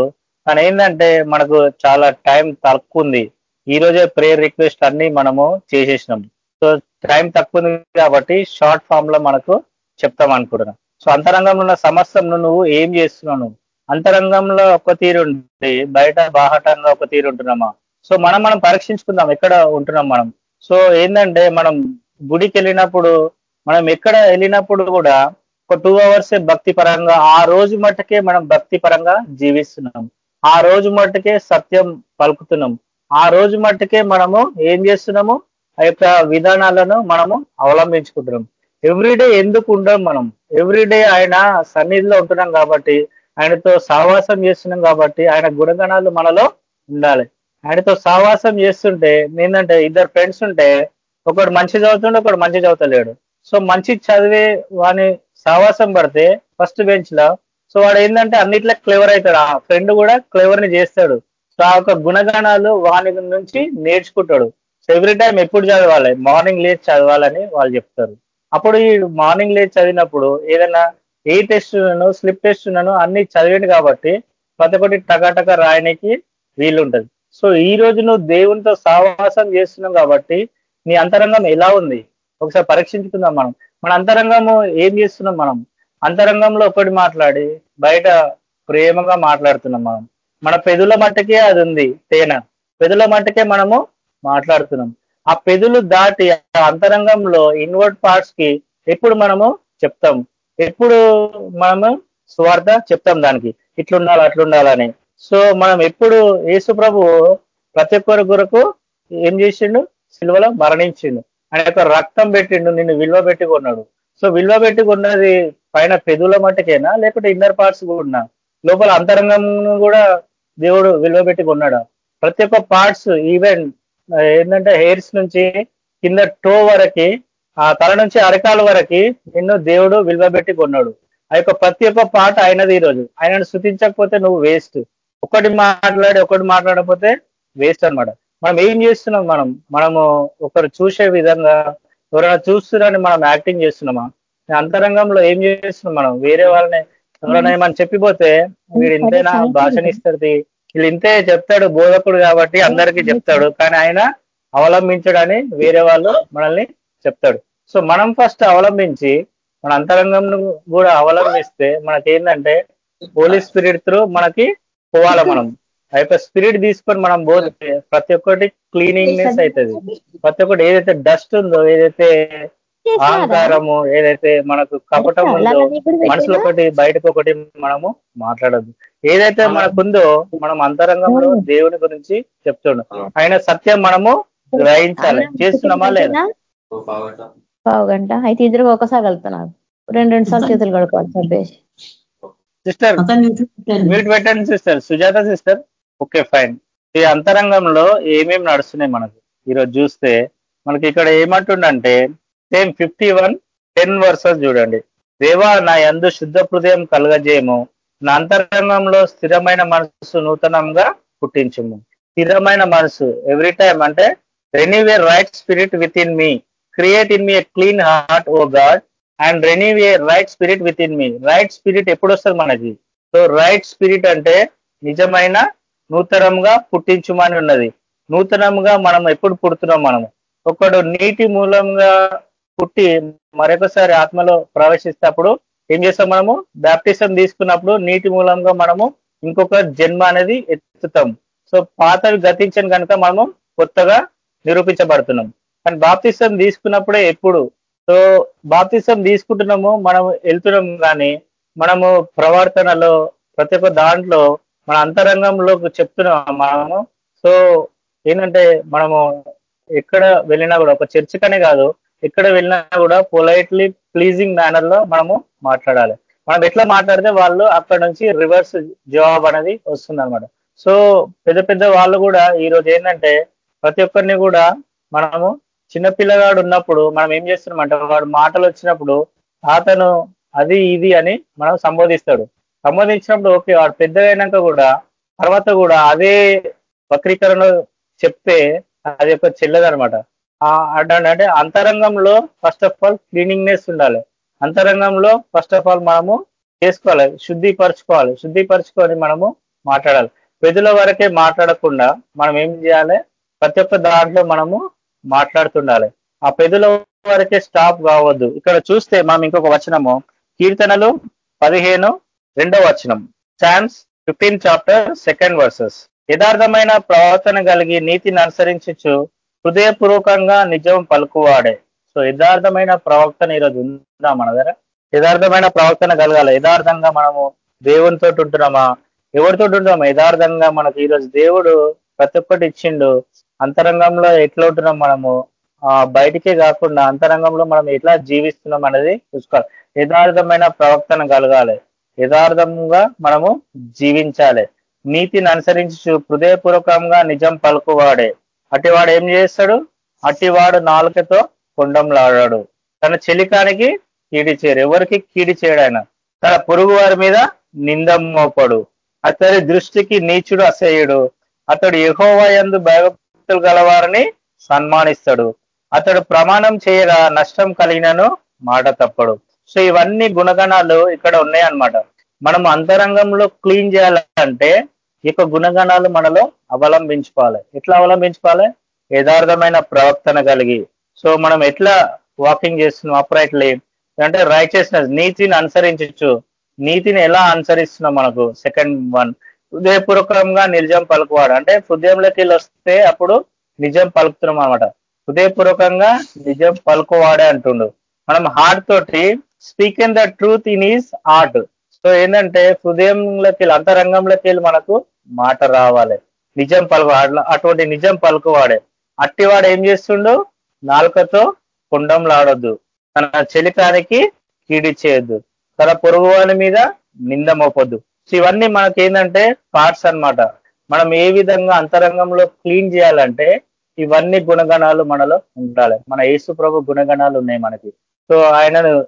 కానీ ఏంటంటే మనకు చాలా టైం తక్కువ ఉంది. ఈ రోజే ప్రేయర్ రిక్వెస్ట్ అన్ని మనము చేసేసినాం. సో టైం తక్కువ ఉంది కాబట్టి షార్ట్ ఫామ్లో మనకు చెప్తాం అనుకుంటున్నాం. సో అంతరంగంలో ఉన్న సమస్యను నువ్వు ఏం చేస్తున్నావు? నువ్వు అంతరంగంలో ఒక తీరు ఉంది. బయట బాహటంగా ఒక తీరు ఉంటున్నామా? సో మనం మనం పరీక్షించుకుందాం. ఎక్కడ ఉంటున్నాం మనం? సో ఏంటంటే మనం గుడికి వెళ్ళినప్పుడు మనం ఎక్కడ వెళ్ళినప్పుడు కూడా ఒక టూ అవర్స్ భక్తి పరంగా ఆ రోజు మట్టుకే మనం భక్తి పరంగా జీవిస్తున్నాం. ఆ రోజు మట్టుకే సత్యం పలుకుతున్నాం. ఆ రోజు మట్టుకే మనము ఏం చేస్తున్నాము? ఆ యొక్క విధానాలను మనము అవలంబించుకుంటున్నాం. ఎవ్రీడే ఎందుకు ఉండం మనం? ఎవ్రీడే ఆయన సన్నిధిలో ఉంటున్నాం కాబట్టి ఆయనతో సహవాసం చేస్తున్నాం కాబట్టి ఆయన గుణగణాలు మనలో ఉండాలి. ఆయనతో సహవాసం చేస్తుంటే ఏంటంటే ఇద్దరు ఫ్రెండ్స్ ఉంటే ఒకడు మంచి చదువుతుండే ఒకడు మంచి చదువుతలేడు. సో మంచి చదివే వాని సహవాసం పడితే ఫస్ట్ బెంచ్లో సో వాడు ఏంటంటే అన్నిట్లో క్లెవర్ అవుతాడు. ఆ ఫ్రెండ్ కూడా క్లెవర్ని చేస్తాడు. సో ఆ యొక్క గుణగణాలు వాని నుంచి నేర్చుకుంటాడు. సో ఎవ్రీ టైం ఎప్పుడు చదవాలి? మార్నింగ్ లేచి చదవాలని వాళ్ళు చెప్తారు. అప్పుడు ఈ మార్నింగ్ లేచి చదివినప్పుడు ఏదైనా ఏ టెస్ట్ స్లిప్ టెస్ట్ అన్ని చదివాడు కాబట్టి ప్రతి ఒక్కటి టకాటక రాయడానికి వీలుంటది. సో ఈ రోజు నువ్వు దేవునితో సావాసం చేస్తున్నావు కాబట్టి నీ అంతరంగం ఎలా ఉంది? ఒకసారి పరీక్షించుకుందాం మనం. మన అంతరంగము ఏం చేస్తున్నాం మనం? అంతరంగంలో ఒకటి మాట్లాడి బయట ప్రేమగా మాట్లాడుతున్నాం మనం. మన పెదుల మట్టుకే అది ఉంది తేన. పెదుల మట్టుకే మనము మాట్లాడుతున్నాం. ఆ పెదులు దాటి ఆ అంతరంగంలో ఇన్వర్ట్ పార్ట్స్కి ఎప్పుడు మనము చెప్తాం. ఎప్పుడు మనము స్వార్థ చెప్తాం దానికి? ఇట్లుండాలి అట్లుండాలని సో మనం ఎప్పుడు యేసు ప్రభు ప్రతి ఒక్కరి కొరకు ఏం చేసిండు? సిల్వలో మరణించిండు. ఆయన యొక్క రక్తం పెట్టిండు నిన్ను విలువ పెట్టి కొన్నాడు. సో విలువ పెట్టి కొన్నది పైన పెదుల మట్టుకేనా? లేకుంటే ఇన్నర్ పార్ట్స్ కూడా లోపల అంతరంగం కూడా దేవుడు విలువ పెట్టి కొన్నాడా? ప్రతి ఒక్క పార్ట్స్ ఈవెన్ ఏంటంటే హెయిర్స్ నుంచి కింద టో వరకి ఆ తల నుంచి అరకాల వరకి నిన్ను దేవుడు విలువ పెట్టి కొన్నాడు. ఆ యొక్క ప్రతి ఒక్క పాట అయినది ఈరోజు ఆయనను శృతించకపోతే నువ్వు వేస్ట్ ఒకటి మాట్లాడి ఒకటి మాట్లాడకపోతే వేస్ట్ అన్నమాట. మనం ఏం చేస్తున్నాం మనం? మనము ఒకరు చూసే విధంగా ఎవరైనా చూస్తున్నారని మనం యాక్టింగ్ చేస్తున్నామా? అంతరంగంలో ఏం చేస్తున్నాం మనం? వేరే వాళ్ళని ఎవరైనా ఏమని చెప్పిపోతే వీడు ఇంతేనా? భాషని ఇస్తుంది వీళ్ళు ఇంతే చెప్తాడు బోధకుడు కాబట్టి అందరికీ చెప్తాడు. కానీ ఆయన అవలంబించడని వేరే వాళ్ళు మనల్ని చెప్తాడు. సో మనం ఫస్ట్ అవలంబించి మన అంతరంగం కూడా అవలంబిస్తే మనకి ఏంటంటే హోలీ స్పిరిట్ త్రూ మనకి పోవాలి మనం. ఆ యొక్క స్పిరిట్ తీసుకొని మనం పోతే ప్రతి ఒక్కటి క్లీనింగ్నెస్ అవుతుంది ప్రతి ఒక్కటి ఏదైతే డస్ట్ ఉందో ఏదైతే అహంకారము ఏదైతే మనకు కపటం ఉందో మనసులో ఒకటి బయటకు ఒకటి మనము మాట్లాడద్దు. ఏదైతే మనకుందో మనం అంతరంగంలో దేవుని గురించి చెప్తున్నాం ఆయన సత్యం మనము గ్రహించాలి. చేస్తున్నామా లేదా? పావు గంట. అయితే ఇద్దరు ఒకసారి కలుపుతున్నారు రెండు రెండు సార్లు చేతులు కడుకోవాలి సబ్బేసి సిస్టర్ మ్యూట్ పెట్టండి? Sister. Sujatha sister. Okay fine. ఈ అంతరంగంలో ఏమేమి నడుస్తున్నాయి మనకు? ఈరోజు చూస్తే మనకి ఇక్కడ ఏమంటుండంటే same fifty one ten verses చూడండి. దేవా నా యందు శుద్ధ హృదయం కలగజేయము. నా అంతరంగంలో స్థిరమైన మనసు నూతనంగా పుట్టించుము. స్థిరమైన మనసు ఎవ్రీ టైం అంటే renew a right spirit within me create in me clean heart O God and renew a right spirit within me right spirit ఎప్పుడు వస్తుంది మనకి? సో రైట్ స్పిరిట్ అంటే నిజమైన నూతనంగా పుట్టించుమని ఉన్నది. నూతనంగా మనం ఎప్పుడు పుడుతున్నాం మనము ఒకడు నీటి మూలంగా పుట్టి మరొకసారి ఆత్మలో ప్రవేశిస్తేప్పుడు ఏం చేస్తాం మనము? బ్యాప్టిజం తీసుకున్నప్పుడు నీటి మూలంగా మనము ఇంకొక జన్మ అనేది ఎత్తుతాం. సో పాతవి గతించని కనుక మనము కొత్తగా నిరూపించబడుతున్నాం. కానీ బాప్తిసం తీసుకున్నప్పుడే ఎప్పుడు? సో బాప్తిసం తీసుకుంటున్నాము మనం వెళ్తున్నాం కానీ మనము ప్రవర్తనలో ప్రతి ఒక్క దాంట్లో మన అంతరంగంలో చెప్తున్నాం మనము. సో ఏంటంటే మనము ఎక్కడ వెళ్ళినా కూడా ఒక చర్చికనే కాదు ఎక్కడ వెళ్ళినా కూడా పొలైట్లీ ప్లీజింగ్ మేనర్లో మనము మాట్లాడాలి. మనం ఎట్లా మాట్లాడితే వాళ్ళు అక్కడ నుంచి రివర్స్ జవాబు అనేది వస్తుంది అనమాట సో పెద్ద పెద్ద వాళ్ళు కూడా ఈ రోజు ఏంటంటే ప్రతి ఒక్కరిని కూడా మనము చిన్న పిల్లగాడు ఉన్నప్పుడు మనం ఏం చేస్తున్నామంటే వాడు మాటలు వచ్చినప్పుడు అతను అది ఇది అని మనం సంబోధిస్తాడు. సంబోధించినప్పుడు ఓకే వాడు పెద్దగైనాక కూడా తర్వాత కూడా అదే వక్రీకరణ చెప్తే అది ఒక చెల్లదనమాట. అంటే అంతరంగంలో ఫస్ట్ ఆఫ్ ఆల్ క్లీనింగ్నెస్ ఉండాలి. అంతరంగంలో ఫస్ట్ ఆఫ్ ఆల్ మనము చేసుకోవాలి శుద్ధిపరచుకోవాలి. శుద్ధిపరచుకొని మనము మాట్లాడాలి. పెదుల వరకే మాట్లాడకుండా మనం ఏం చేయాలి? ప్రతి ఒక్క దాంట్లో మనము మాట్లాడుతుండాలి. ఆ పెదుల వరకే స్టాప్ కావద్దు. ఇక్కడ చూస్తే మనం ఇంకొక వచనము. కీర్తనలు పదిహేను రెండవ వచనం. Chance fifteen chapter second verses యథార్థమైన ప్రవర్తన కలిగి నీతిని అనుసరించచ్చు హృదయపూర్వకంగా నిజం పలుకువాడే. సో యథార్థమైన ప్రవక్తన ఈరోజు ఉందా మన దగ్గర? యథార్థమైన ప్రవర్తన కలగాలి. యథార్థంగా మనము దేవునితో ఉంటున్నామా? ఎవరితో ఉంటున్నామా? యథార్థంగా మనకు ఈరోజు దేవుడు ప్రతి ఒక్కటి ఇచ్చిండు. అంతరంగంలో ఎట్లా ఉంటున్నాం మనము? ఆ బయటికే కాకుండా అంతరంగంలో మనం ఎట్లా జీవిస్తున్నాం అనేది చూసుకోవాలి. యథార్థమైన ప్రవర్తన కలగాలి. యథార్థంగా మనము జీవించాలి. నీతిని అనుసరించి హృదయపూర్వకంగా నిజం పలుకువాడే. అటివాడు ఏం చేస్తాడు? అటివాడు నాలుకతో కొండంలాడాడు. తన చెలికానికి కీడి చేయరు ఎవరికి కీడి చేయడాయన తన పొరుగు వారి మీద నింద మోపడు. అతడి దృష్టికి నీచుడు అసహ్యుడు. అతడు యహోవయందు భయభక్తులు గలవారిని సన్మానిస్తాడు. అతడు ప్రమాణం చేయగా నష్టం కలిగినను మాట తప్పడు. సో ఇవన్నీ గుణగణాలు ఇక్కడ ఉన్నాయన్నమాట. మనం అంతరంగంలో క్లీన్ చేయాలంటే ఈ యొక్క గుణగణాలు మనలో అవలంబించుకోవాలి. ఎట్లా అవలంబించుకోవాలి? యథార్థమైన ప్రవర్తన కలిగి. సో మనం ఎట్లా వాకింగ్ చేస్తున్నాం అప్రైట్లీ? అంటే రైచియస్నెస్ నీతిని అనుసరించచ్చు. నీతిని ఎలా అనుసరిస్తున్నాం మనకు? Second one. హృదయపూర్వకంగా నిజం పలుకువాడు. అంటే హృదయంలోకి వెళ్ళి వస్తే అప్పుడు నిజం పలుకుతున్నాం అనమాట హృదయపూర్వకంగా నిజం పలుకువాడే అంటుండు. మనం హార్ట్ తోటి speak the truth in his heart so ఏంటంటే హృదయంలోకి వెళ్ళి అంతరంగంలోకి వెళ్ళి మనకు మాట రావాలి. నిజం పలుకు అటువంటి నిజం పలుకువాడే. అట్టివాడు ఏం చేస్తుండు? నాలుకతో కుండంలాడొద్దు. తన చెలికానికి కీడి చేయొద్దు. తన పొరుగువాని మీద నింద మోపొద్దు సో ఇవన్నీ మనకి ఏంటంటే పార్ట్స్ అన్నమాట. మనం ఏ విధంగా అంతరంగంలో క్లీన్ చేయాలంటే ఇవన్నీ గుణగణాలు మనలో ఉండాలి. మన యేసు ప్రభు గుణగణాలు ఉన్నాయి మనకి. సో ఆయనను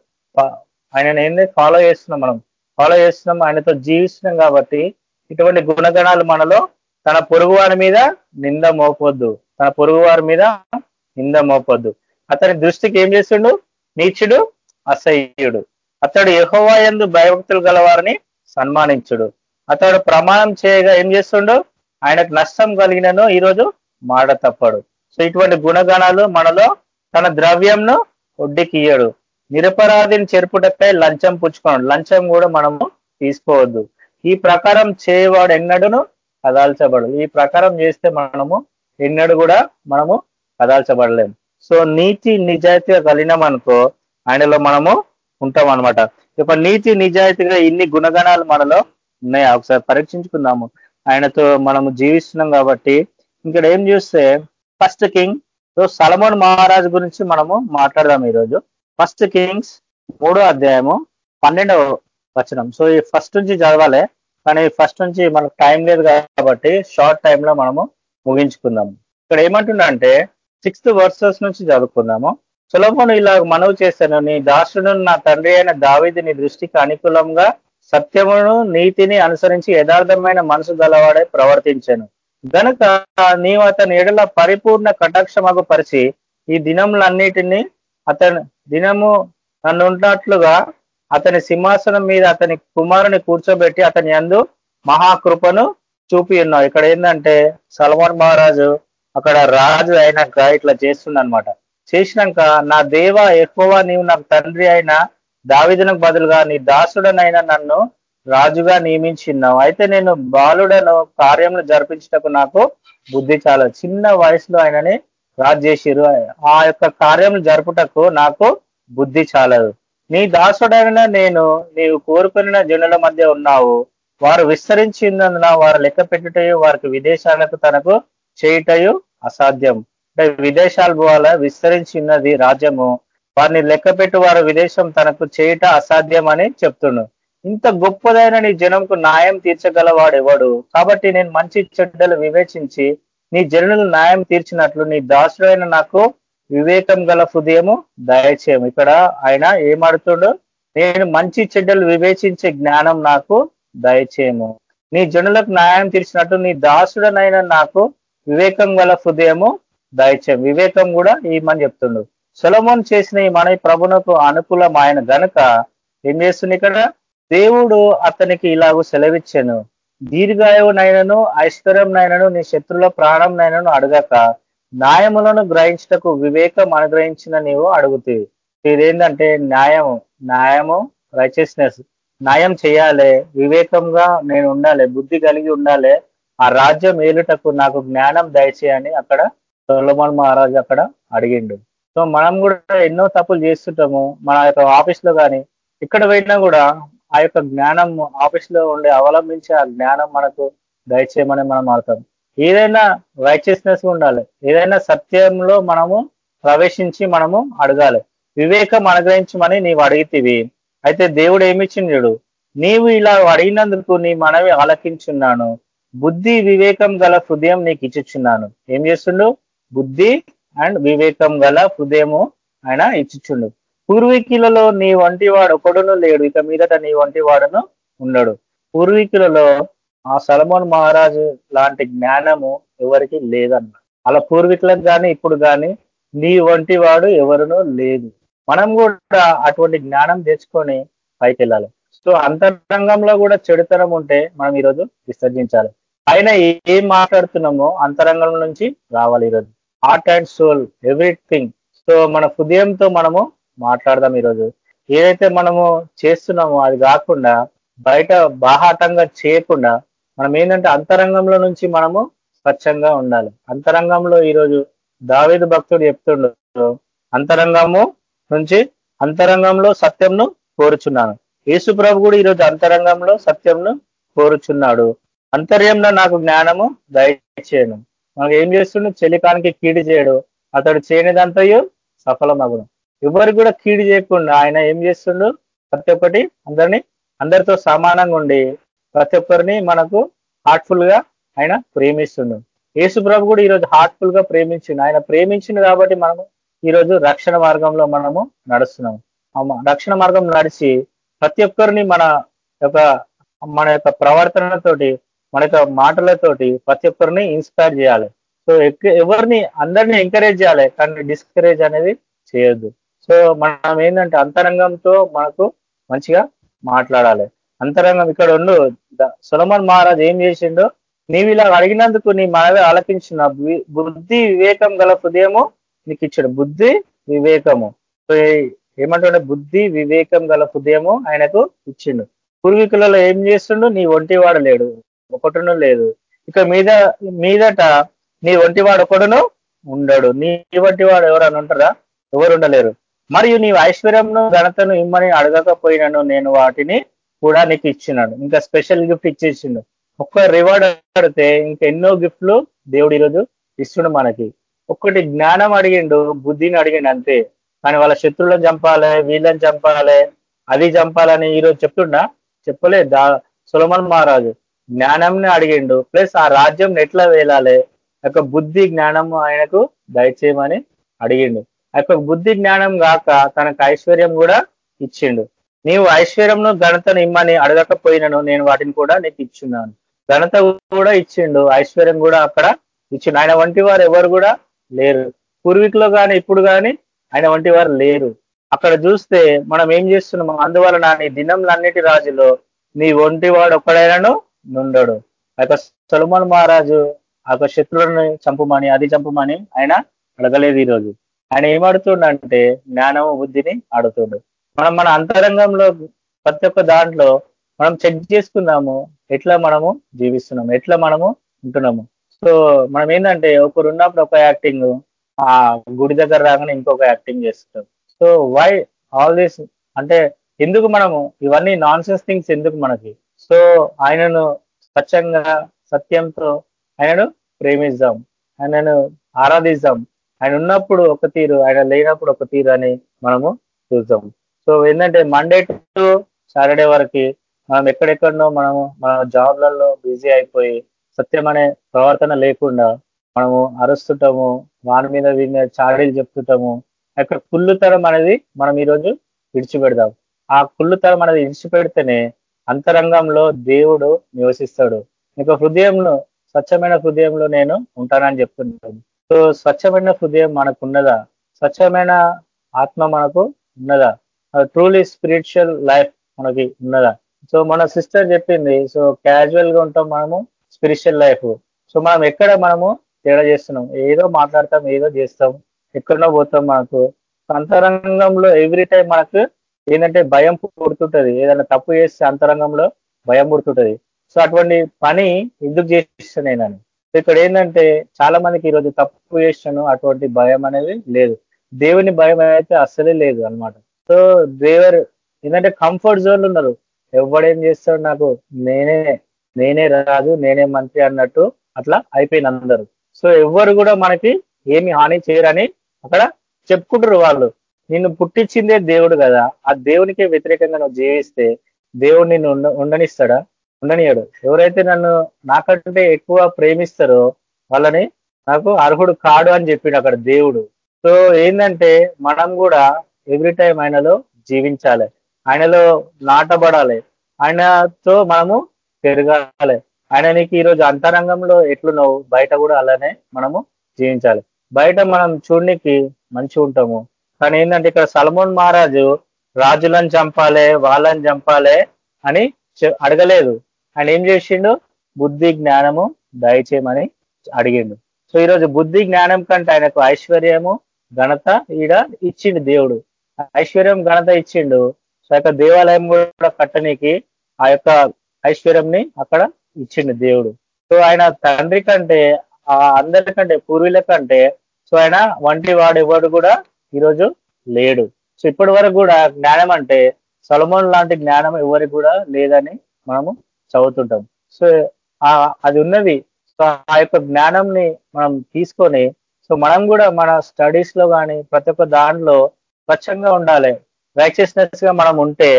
ఆయనను ఏంది? ఫాలో చేస్తున్నాం మనం. ఫాలో చేస్తున్నాం. ఆయనతో జీవిస్తున్నాం కాబట్టి ఇటువంటి గుణగణాలు మనలో తన పొరుగువారి మీద నింద మోపొద్దు. తన పొరుగువారి మీద నింద మోపొద్దు. అతని దృష్టికి ఏం చేస్తుండు నీచుడు అసహ్యుడు. అతడు యహోవా ఎందు భయభక్తులు గలవారిని సన్మానించుడు. అతడు ప్రమాణం చేయగా ఏం చేస్తుండు? ఆయనకు నష్టం కలిగినను ఈరోజు మాట తప్పడు. సో ఇటువంటి గుణగణాలు మనలో తన ద్రవ్యంను ఒడ్డికియ్యడు. నిరపరాధిని చెరుపుటపై లంచం పుచ్చుకోండి. లంచం కూడా మనము తీసుకోవద్దు. ఈ ప్రకారం చేయవాడు ఎన్నడును కదాల్చబడు ఈ ప్రకారం చేస్తే మనము ఎన్నడు కూడా మనము కదాల్చబడలేము సో నీతి నిజాయితీగా కలిగినామనుకో ఆయనలో మనము ఉంటాం అనమాట ఇక నీతి నిజాయితీగా ఇన్ని గుణగణాలు మనలో ఉన్నాయా? ఒకసారి పరీక్షించుకుందాము. ఆయనతో మనము జీవిస్తున్నాం కాబట్టి ఇక్కడ ఏం చూస్తే ఫస్ట్ కింగ్ సో సలమోన్ మహారాజు గురించి మనము మాట్లాడదాం ఈరోజు. ఫస్ట్ కింగ్స్ మూడో అధ్యాయము పన్నెండవ వచనం. సో ఈ ఫస్ట్ నుంచి చదవాలి కానీ ఫస్ట్ నుంచి మనకు టైం లేదు కాబట్టి షార్ట్ టైంలో మనము ముగించుకుందాము. ఇక్కడ ఏమంటుండంటే సిక్స్త్ వర్సెస్ నుంచి చదువుకుందాము. సులభను ఇలా మనవి చేశాను నీ దాసుడు నా తండ్రి అయిన దావిది నీ దృష్టికి అనుకూలంగా సత్యమును నీతిని అనుసరించి యథార్థమైన మనసు గలవాడే ప్రవర్తించాను. గనుక నీవు అతని ఎడల పరిపూర్ణ కటాక్షమగు పరిచి ఈ దినములన్నిటినీ అతని దినము నన్నున్నట్లుగా అతని సింహాసనం మీద అతని కుమారుని కూర్చోబెట్టి అతని అందు మహాకృపను చూపి ఉన్నావు ఇక్కడ ఏంటంటే సల్మాన్ మహారాజు అక్కడ రాజు అయినాక ఇట్లా చేస్తుండనమాట చేసినాక నా దేవ ఎక్కువ నీవు నాకు తండ్రి అయిన దావిదనకు బదులుగా నీ దాసుడనైనా నన్ను రాజుగా నియమించిన్నావు అయితే నేను బాలుడను కార్యములు జరిపించటకు నాకు బుద్ధి చాలా చిన్న వయసులో ఆయనని రాజు చేసిరు. ఆ యొక్క కార్యములు జరుపుటకు నాకు బుద్ధి చాలదు. నీ దాసుడైన నేను నీవు కోరుకున్న జనుల మధ్య ఉన్నావు. వారు విస్తరించినందున వారు లెక్క పెట్టుటయు వారికి విదేశాలకు తనకు చేయుటయు అసాధ్యం. విదేశాలు పోవాలా విస్తరించి ఉన్నది రాజ్యము. వారిని లెక్క వారు విదేశం తనకు చేయట అసాధ్యం అని చెప్తుండు. ఇంత గొప్పదైన నీ జనంకు న్యాయం తీర్చగలవాడు ఎవడు? కాబట్టి నేను మంచి చెడ్డలు వివేచించి నీ జనులు న్యాయం తీర్చినట్లు నీ దాసుడైన నాకు వివేకం గల హృదయము దయచేయము. ఇక్కడ ఆయన ఏమాడుతుడు నేను మంచి చెడ్డలు వివేచించే జ్ఞానం నాకు దయచేయము. నీ జనులకు న్యాయం తీర్చినట్టు నీ దాసుడనైనా నాకు వివేకం గల హృదయము దయచేయం. వివేకం కూడా ఈమని చెప్తుండు. సులభం చేసిన ఈ మన ప్రభునకు అనుకూలం గనుక ఏం చేస్తుంది ఇక్కడ? దేవుడు అతనికి ఇలాగూ సెలవిచ్చాను. దీర్ఘాయువునైనను ఐశ్వర్యంనైనను నీ శత్రుల ప్రాణం నైనను అడగక న్యాయములను గ్రహించటకు వివేకం అనుగ్రహించిన నీవు అడుగుతుంది ఇదేంటంటే న్యాయము న్యాయము రైచియస్నెస్ న్యాయం చేయాలి వివేకంగా నేను ఉండాలి బుద్ధి కలిగి ఉండాలి ఆ రాజ్యం ఏలుటకు నాకు జ్ఞానం దయచేయని అక్కడ సొలమన్ మహారాజు అక్కడ అడిగిండు. సో మనం కూడా ఎన్నో తప్పులు చేస్తుంటాము మన యొక్క ఆఫీస్లో కానీ ఇక్కడ పోయినా కూడా ఆ యొక్క జ్ఞానం ఆఫీస్లో ఉండే అవలంబించి ఆ జ్ఞానం మనకు దయచేయమని మనం అర్థం ఏదైనా రైచియస్నెస్ ఉండాలి. ఏదైనా సత్యంలో మనము ప్రవేశించి మనము అడగాలి. వివేకం అనుగ్రహించమని నీవు అడిగితివి. అయితే దేవుడు ఏమిచ్చిండు? నీవు ఇలా అడిగినందుకు నీ మనవి ఆలకించున్నాను. బుద్ధి వివేకం గల హృదయం నీకు ఇచ్చిచున్నాను. ఏం చేస్తుండు? బుద్ధి అండ్ వివేకం గల హృదయము ఆయన ఇచ్చిచుండు. పూర్వీకులలో నీ వంటి వాడు ఒకడును లేడు ఇక మీదట నీ వంటి వాడును ఉండడు. పూర్వీకులలో ఆ సలమోన్ మహారాజు లాంటి జ్ఞానము ఎవరికి లేదన్న. అలా పూర్వీకులకు కానీ ఇప్పుడు కానీ నీ వంటి వాడు ఎవరునూ లేదు. మనం కూడా అటువంటి జ్ఞానం తెచ్చుకొని పైకి వెళ్ళాలి సో అంతరంగంలో కూడా చెడుతనం ఉంటే మనం ఈరోజు విసర్జించాలి. ఆయన ఏం మాట్లాడుతున్నామో అంతరంగం నుంచి రావాలి ఈరోజు. Heart and soul everything so మన హృదయంతో మనము మాట్లాడదాం ఈరోజు. ఏదైతే మనము చేస్తున్నామో అది కాకుండా బయట బాహాటంగా చేయకుండా మనం ఏంటంటే అంతరంగంలో నుంచి మనము స్వచ్ఛంగా ఉండాలి. అంతరంగంలో ఈరోజు దావేదు భక్తుడు చెప్తుండడు అంతరంగము నుంచి అంతరంగంలో సత్యంను కోరుచున్నాను. యేసు ప్రభు కూడా ఈరోజు అంతరంగంలో సత్యంను కోరుచున్నాడు. అంతర్యంలో నాకు జ్ఞానము దయచేయను. మనకు ఏం చేస్తుండు? చెలికానికి కీడి చేయడు. అతడు చేయనిదంతయు సఫలమగును. ఎవరికి కూడా కీడి చేయకుండా ఆయన ఏం చేస్తుండు? ప్రతి ఒక్కటి అందరినీ అందరితో సమానంగా ఉండి ప్రతి ఒక్కరిని మనకు హార్ట్ఫుల్గా ఆయన ప్రేమిస్తుండు. యేసు ప్రభు కూడా ఈరోజు హార్ట్ఫుల్గా ప్రేమించిండు. ఆయన ప్రేమించిండు కాబట్టి మనము ఈరోజు రక్షణ మార్గంలో మనము నడుస్తున్నాం. రక్షణ మార్గం నడిచి ప్రతి ఒక్కరిని మన యొక్క మన యొక్క ప్రవర్తనతోటి మన యొక్క మాటలతోటి ప్రతి ఒక్కరిని ఇన్స్పైర్ చేయాలి. సో ఎవరిని అందరినీ ఎంకరేజ్ చేయాలి. కానీ డిస్కరేజ్ అనేది చేయొద్దు. సో మనం ఏంటంటే అంతరంగంతో మనకు మంచిగా మాట్లాడాలి. అంతరంగం ఇక్కడ ఉండు. సులమన్ మహారాజ్ ఏం చేసిండో? నీవు ఇలా అడిగినందుకు నీ మనవి ఆలకించిన బుద్ధి వివేకం గల హృదయము నీకు ఇచ్చాడు. బుద్ధి వివేకము. ఏమంటుండే? బుద్ధి వివేకం గల హృదయము ఆయనకు ఇచ్చిండు. పూర్వీకులలో ఏం చేస్తుండు? నీ ఒంటివాడు లేడు. ఒకటును లేదు. ఇక మీద మీదట నీ ఒంటివాడు ఒకడును ఉండడు. నీ వంటివాడు ఎవరని ఉంటారా ఎవరు ఉండలేరు. మరియు నీ ఐశ్వర్యంను ఘనతను ఇమ్మని అడగకపోయినాను నేను వాటిని కూడా నీకు ఇచ్చినాడు ఇంకా స్పెషల్ గిఫ్ట్ ఇచ్చేసిండు. ఒక్క రివార్డ్ అడిగితే ఇంకా ఎన్నో గిఫ్ట్లు దేవుడు ఈరోజు ఇస్తుండు మనకి. ఒక్కటి జ్ఞానం అడిగిండు బుద్ధిని అడిగిండు అంతే. కానీ వాళ్ళ శత్రువులను చంపాలి వీళ్ళని చంపాలి అది చంపాలని ఈరోజు చెప్తుండా చెప్పలే దా సులమన్ మహారాజు. జ్ఞానంని అడిగిండు. ప్లస్ ఆ రాజ్యం ఎట్లా వేలాలి యొక్క బుద్ధి జ్ఞానం ఆయనకు దయచేయమని అడిగిండు. ఆ యొక్క బుద్ధి జ్ఞానం కాక తనకు ఐశ్వర్యం కూడా ఇచ్చిండు. నీవు ఐశ్వర్యంను ఘనతను ఇమ్మని అడగకపోయినను నేను వాటిని కూడా నీకు ఇచ్చున్నాను. ఘనత కూడా ఇచ్చిండు ఐశ్వర్యం కూడా అక్కడ ఇచ్చిండు. ఆయన వంటి వారు ఎవరు కూడా లేరు. పూర్వీకులు కానీ ఇప్పుడు కానీ ఆయన వంటి వారు లేరు. అక్కడ చూస్తే మనం ఏం చేస్తున్నాం? అందువలన నీ దినంలన్నిటి రాజులో నీ ఒంటి వాడు ఒక్కడైనాను నుండడు. ఆ యొక్క సొలమన్ మహారాజు ఆ యొక్క శత్రువులను చంపమని అది చంపమని ఆయన అడగలేదు ఈరోజు. ఆయన ఏమడుతుండంటే జ్ఞానము బుద్ధిని ఆడుతుడు. మనం మన అంతరంగంలో ప్రతి ఒక్క దాంట్లో మనం చెక్ చేసుకుందాము ఎట్లా మనము జీవిస్తున్నాము ఎట్లా మనము ఉంటున్నాము. సో మనం ఏంటంటే ఒకరు ఉన్నప్పుడు ఒక యాక్టింగ్ ఆ గుడి దగ్గర రాగానే ఇంకొక యాక్టింగ్ చేస్తుంటాం. సో వై ఆల్ దిస్ అంటే ఎందుకు మనము ఇవన్నీ నాన్ సెన్స్ థింగ్స్ ఎందుకు మనకి? సో ఆయనను స్వచ్ఛంగా సత్యంతో ఆయనను ప్రేమిద్దాం. ఆయనను ఆరాధిద్దాం. ఆయన ఉన్నప్పుడు ఒక తీరు ఆయన లేనప్పుడు ఒక తీరు అని మనము చూద్దాం. సో ఏంటంటే మండే టు సాటర్డే వరకు మనం ఎక్కడెక్కడనో మనము మన జాబ్లలో బిజీ అయిపోయి సత్యం అనే ప్రవర్తన లేకుండా మనము అరుస్తుంటాము వాని మీద వీని మీద చాడీలు చెప్తుంటాము. అక్కడ కుళ్ళుతరం అనేది మనం ఈరోజు విడిచిపెడదాం. ఆ కుళ్ళుతరం అనేది విడిచిపెడితేనే అంతరంగంలో దేవుడు నివసిస్తాడు. ఇంకా హృదయంలో స్వచ్ఛమైన హృదయంలో నేను ఉంటానని చెప్తున్నాను సో స్వచ్ఛమైన హృదయం మనకు ఉన్నదా స్వచ్ఛమైన ఆత్మ మనకు ఉన్నదా? ట్రూలీ స్పిరిచువల్ లైఫ్ మనకి ఉన్నదా? సో మన సిస్టర్ చెప్పింది సో క్యాజువల్గా ఉంటాం మనము స్పిరిచువల్ లైఫ్ సో మనం ఎక్కడ మనము తేడా చేస్తున్నాం? ఏదో మాట్లాడతాం ఏదో చేస్తాం. ఎక్కడనో పోతాం మనకు. అంతరంగంలో ఎవ్రీ టైం మనకు ఏంటంటే భయం పుడుతుంటది. ఏదైనా తప్పు చేస్తే అంతరంగంలో భయం పుడుతుంటది. సో అటువంటి పని ఎందుకు చేస్తాను నేను ఇక్కడ ఏంటంటే చాలా మందికి ఈరోజు తప్పు చేస్తాను అటువంటి భయం అనేది లేదు. దేవుని భయం అయితే అస్సలే లేదు అనమాట సో దేవర్ ఏంటంటే కంఫర్ట్ జోన్లు ఉన్నారు. ఎవడేం చేస్తాడు నాకు? నేనే నేనే రాదు నేనే మంత్రి అన్నట్టు అట్లా అయిపోయింది అందరు. సో ఎవ్వరు కూడా మనకి ఏమి హాని చేయరని అక్కడ చెప్పుకుంటారు వాళ్ళు. నిన్ను పుట్టించిందే దేవుడు కదా. ఆ దేవునికే వ్యతిరేకంగా నువ్వు జీవిస్తే దేవుడు నిన్ను ఉండ ఉండనిస్తాడా? ఉండనియాడు ఎవరైతే నన్ను నాకంటే ఎక్కువ ప్రేమిస్తారో వాళ్ళని నాకు అర్హుడు కాడు అని చెప్పిండు అక్కడ దేవుడు. సో ఏంటంటే మనం కూడా ఎవ్రీ టైం ఆయనలో జీవించాలి. ఆయనలో నాటబడాలి. ఆయనతో మనము పెరగాలి. ఆయన నీకు ఈరోజు అంతరంగంలో ఎట్లున్నావు బయట కూడా అలానే మనము జీవించాలి. బయట మనం చూడనికి మంచిగా ఉంటాము కానీ ఏంటంటే ఇక్కడ సలమోన్ మహారాజు రాజులను చంపాలే వాళ్ళని చంపాలే అని అడగలేదు. ఆయన ఏం చేసిండు? బుద్ధి జ్ఞానము దయచేయమని అడిగిండు. సో ఈరోజు బుద్ధి జ్ఞానం కంటే ఆయనకు ఐశ్వర్యము ఘనత ఈడ ఇచ్చిండు దేవుడు. ఐశ్వర్యం ఘనత ఇచ్చిండు. సో యొక్క దేవాలయం కూడా కట్టనీకి ఆ యొక్క ఐశ్వర్యంని అక్కడ ఇచ్చిండు దేవుడు. సో ఆయన తండ్రి కంటే ఆ అందరికంటే పూర్వీల కంటే సో ఆయన వంటి వాడు ఎవడు కూడా ఈరోజు లేడు. సో ఇప్పటి వరకు కూడా జ్ఞానం అంటే సొలమోన్ లాంటి జ్ఞానం ఎవరికి కూడా లేదని మనము చదువుతుంటాం. సో అది ఉన్నది. సో ఆ యొక్క జ్ఞానంని మనం తీసుకొని సో మనం కూడా మన స్టడీస్లో కానీ ప్రతి ఒక్క దాంట్లో స్వచ్ఛంగా ఉండాలి. రైచియస్నెస్గా మనం ఉంటే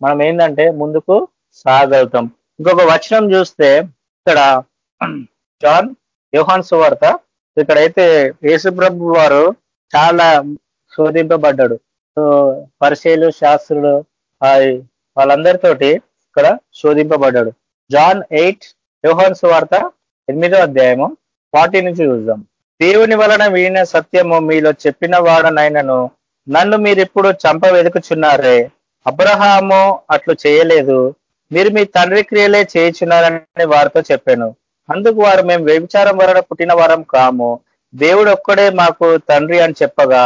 మనం ఏంటంటే ముందుకు సాగలుగుతాం. ఇంకొక వచనం చూస్తే ఇక్కడ జాన్ యోహాన్ సువార్త. ఇక్కడైతే యేసుప్రభు వారు చాలా శోధింపబడ్డాడు. సో పరిశీలు శాస్త్రులు వాళ్ళందరితోటి ఇక్కడ శోధింపబడ్డాడు. జాన్ ఎయిట్ యోహన్స్ వార్త ఎనిమిదో అధ్యాయము వాటి నుంచి చూద్దాం. దేవుని వలన వీణ సత్యము మీలో చెప్పిన వాడనైనను నన్ను మీరిప్పుడు చంప వెతుకుచున్నారే అబ్రహాము అట్లు చేయలేదు. మీరు మీ తండ్రి క్రియలే చేయుచున్నారని వారితో చెప్పాను. అందుకు వారు మేము వ్యభిచారం వలన పుట్టిన వారం కాము. దేవుడు ఒక్కడే మాకు తండ్రి అని చెప్పగా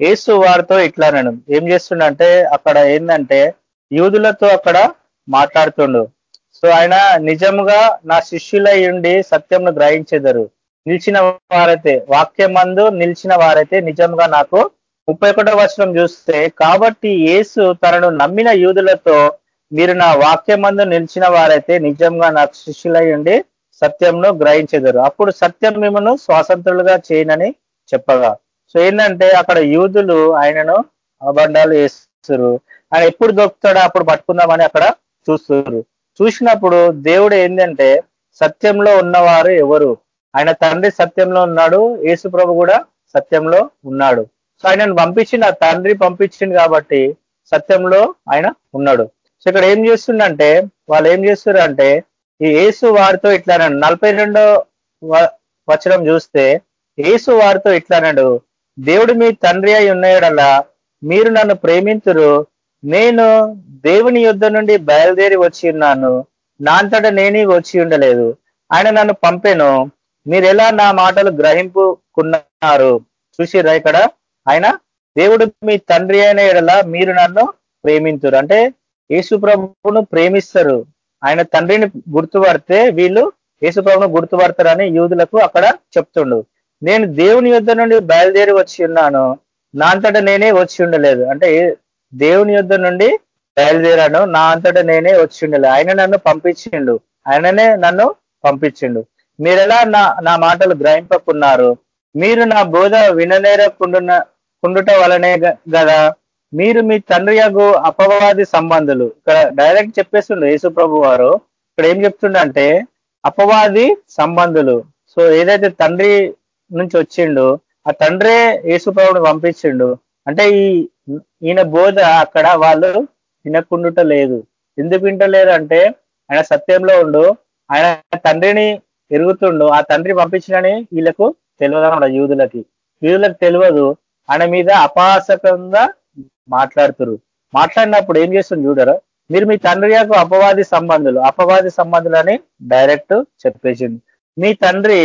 ఏసు వారితో ఇట్లా నేను ఏం చేస్తుండంటే అక్కడ ఏంటంటే యూదులతో అక్కడ మాట్లాడుతుండు. సో ఆయన నిజముగా నా శిష్యులై ఉండి సత్యంను గ్రహించెదరు. నిలిచిన వారైతే వాక్యమందు నిలిచిన వారైతే నిజంగా నాకు ముప్పై ఒకటో వచనం చూస్తే కాబట్టి యేసు తనను నమ్మిన యూదులతో మీరు నా వాక్యమందు నిలిచిన వారైతే నిజంగా నాకు శిష్యులై ఉండి సత్యంను గ్రహించెదరు. అప్పుడు సత్యం మిమ్మను స్వాతంత్రులుగా చేయనని చెప్పగా. సో ఏంటంటే అక్కడ యూదులు ఆయనను అబండాలు వేస్తారు ఆయన ఎప్పుడు దొరుకుతాడో అప్పుడు పట్టుకుందామని అక్కడ చూస్తున్నారు చూసినప్పుడు దేవుడు ఏంటంటే సత్యంలో ఉన్నవారు ఎవరు? ఆయన తండ్రి సత్యంలో ఉన్నాడు యేసు ప్రభు కూడా సత్యంలో ఉన్నాడు. సో ఆయనను పంపించింది ఆ తండ్రి పంపించింది కాబట్టి సత్యంలో ఆయన ఉన్నాడు. సో ఇక్కడ ఏం చేస్తుండంటే వాళ్ళు ఏం చేస్తారు అంటే ఈ యేసు వారితో ఇట్లా నలభై రెండో వచనం చూస్తే ఏసు వారితో ఇట్లానడు దేవుడు మీ తండ్రి అయి ఉన్నాయడలా మీరు నన్ను ప్రేమింతురు. నేను దేవుని యుద్ధ నుండి బయలుదేరి వచ్చి ఉన్నాను. నా అంతట నేనే వచ్చి ఉండలేదు. ఆయన నన్ను పంపెను. మీరు ఎలా నా మాటలు గ్రహింపుకున్నారు? చూసిరా ఇక్కడ? ఆయన దేవుడు మీ తండ్రి అయిన ఎడలా మీరు నన్ను ప్రేమింతురు. అంటే యేసు ప్రభువును ప్రేమిస్తారు. ఆయన తండ్రిని గుర్తుపడితే వీళ్ళు యేసు ప్రభును గుర్తుపడతారని యూదులకు అక్కడ చెప్తుండు. నేను దేవుని యుద్ధ నుండి బయలుదేరి వచ్చి ఉన్నాను. నా అంతట నేనే వచ్చి ఉండలేదు. అంటే దేవుని యుద్ధ నుండి బయలుదేరాను. నా అంతట నేనే వచ్చి ఉండలేదు. ఆయన నన్ను పంపించిండు. ఆయననే నన్ను పంపించిండు. మీరెలా నా నా మాటలు గ్రహింపకున్నారు? మీరు నా బోధ విననేరకుండున కుండుట వలనే గదా? మీరు మీ తండ్రి యగు అపవాది సంబంధులు. ఇక్కడ డైరెక్ట్ చెప్పేస్తుండే యేసు ప్రభు వారు. ఇక్కడ ఏం చెప్తుండంటే అపవాది సంబంధులు. సో ఏదైతే తండ్రి నుంచి వచ్చిండు ఆ తండ్రే యేసుప్రభుని పంపించిండు. అంటే ఈ ఈయన బోధ అక్కడ వాళ్ళు వినకుండుట లేదు. ఎందుకు వింటలేదు అంటే ఆయన సత్యంలో ఉండు ఆయన తండ్రిని ఎరుగుతుండు ఆ తండ్రి పంపించినని వీళ్ళకు తెలియదు అన్నమాట యూదులకి. యూదులకు తెలియదు ఆయన మీద అపాసకంగా మాట్లాడుతురు. మాట్లాడినప్పుడు ఏం చేస్తుంది చూడరు? మీరు మీ తండ్రి యొక్క అపవాది సంబంధులు అపవాది సంబంధులు అని డైరెక్ట్ చెప్పేసింది మీ తండ్రి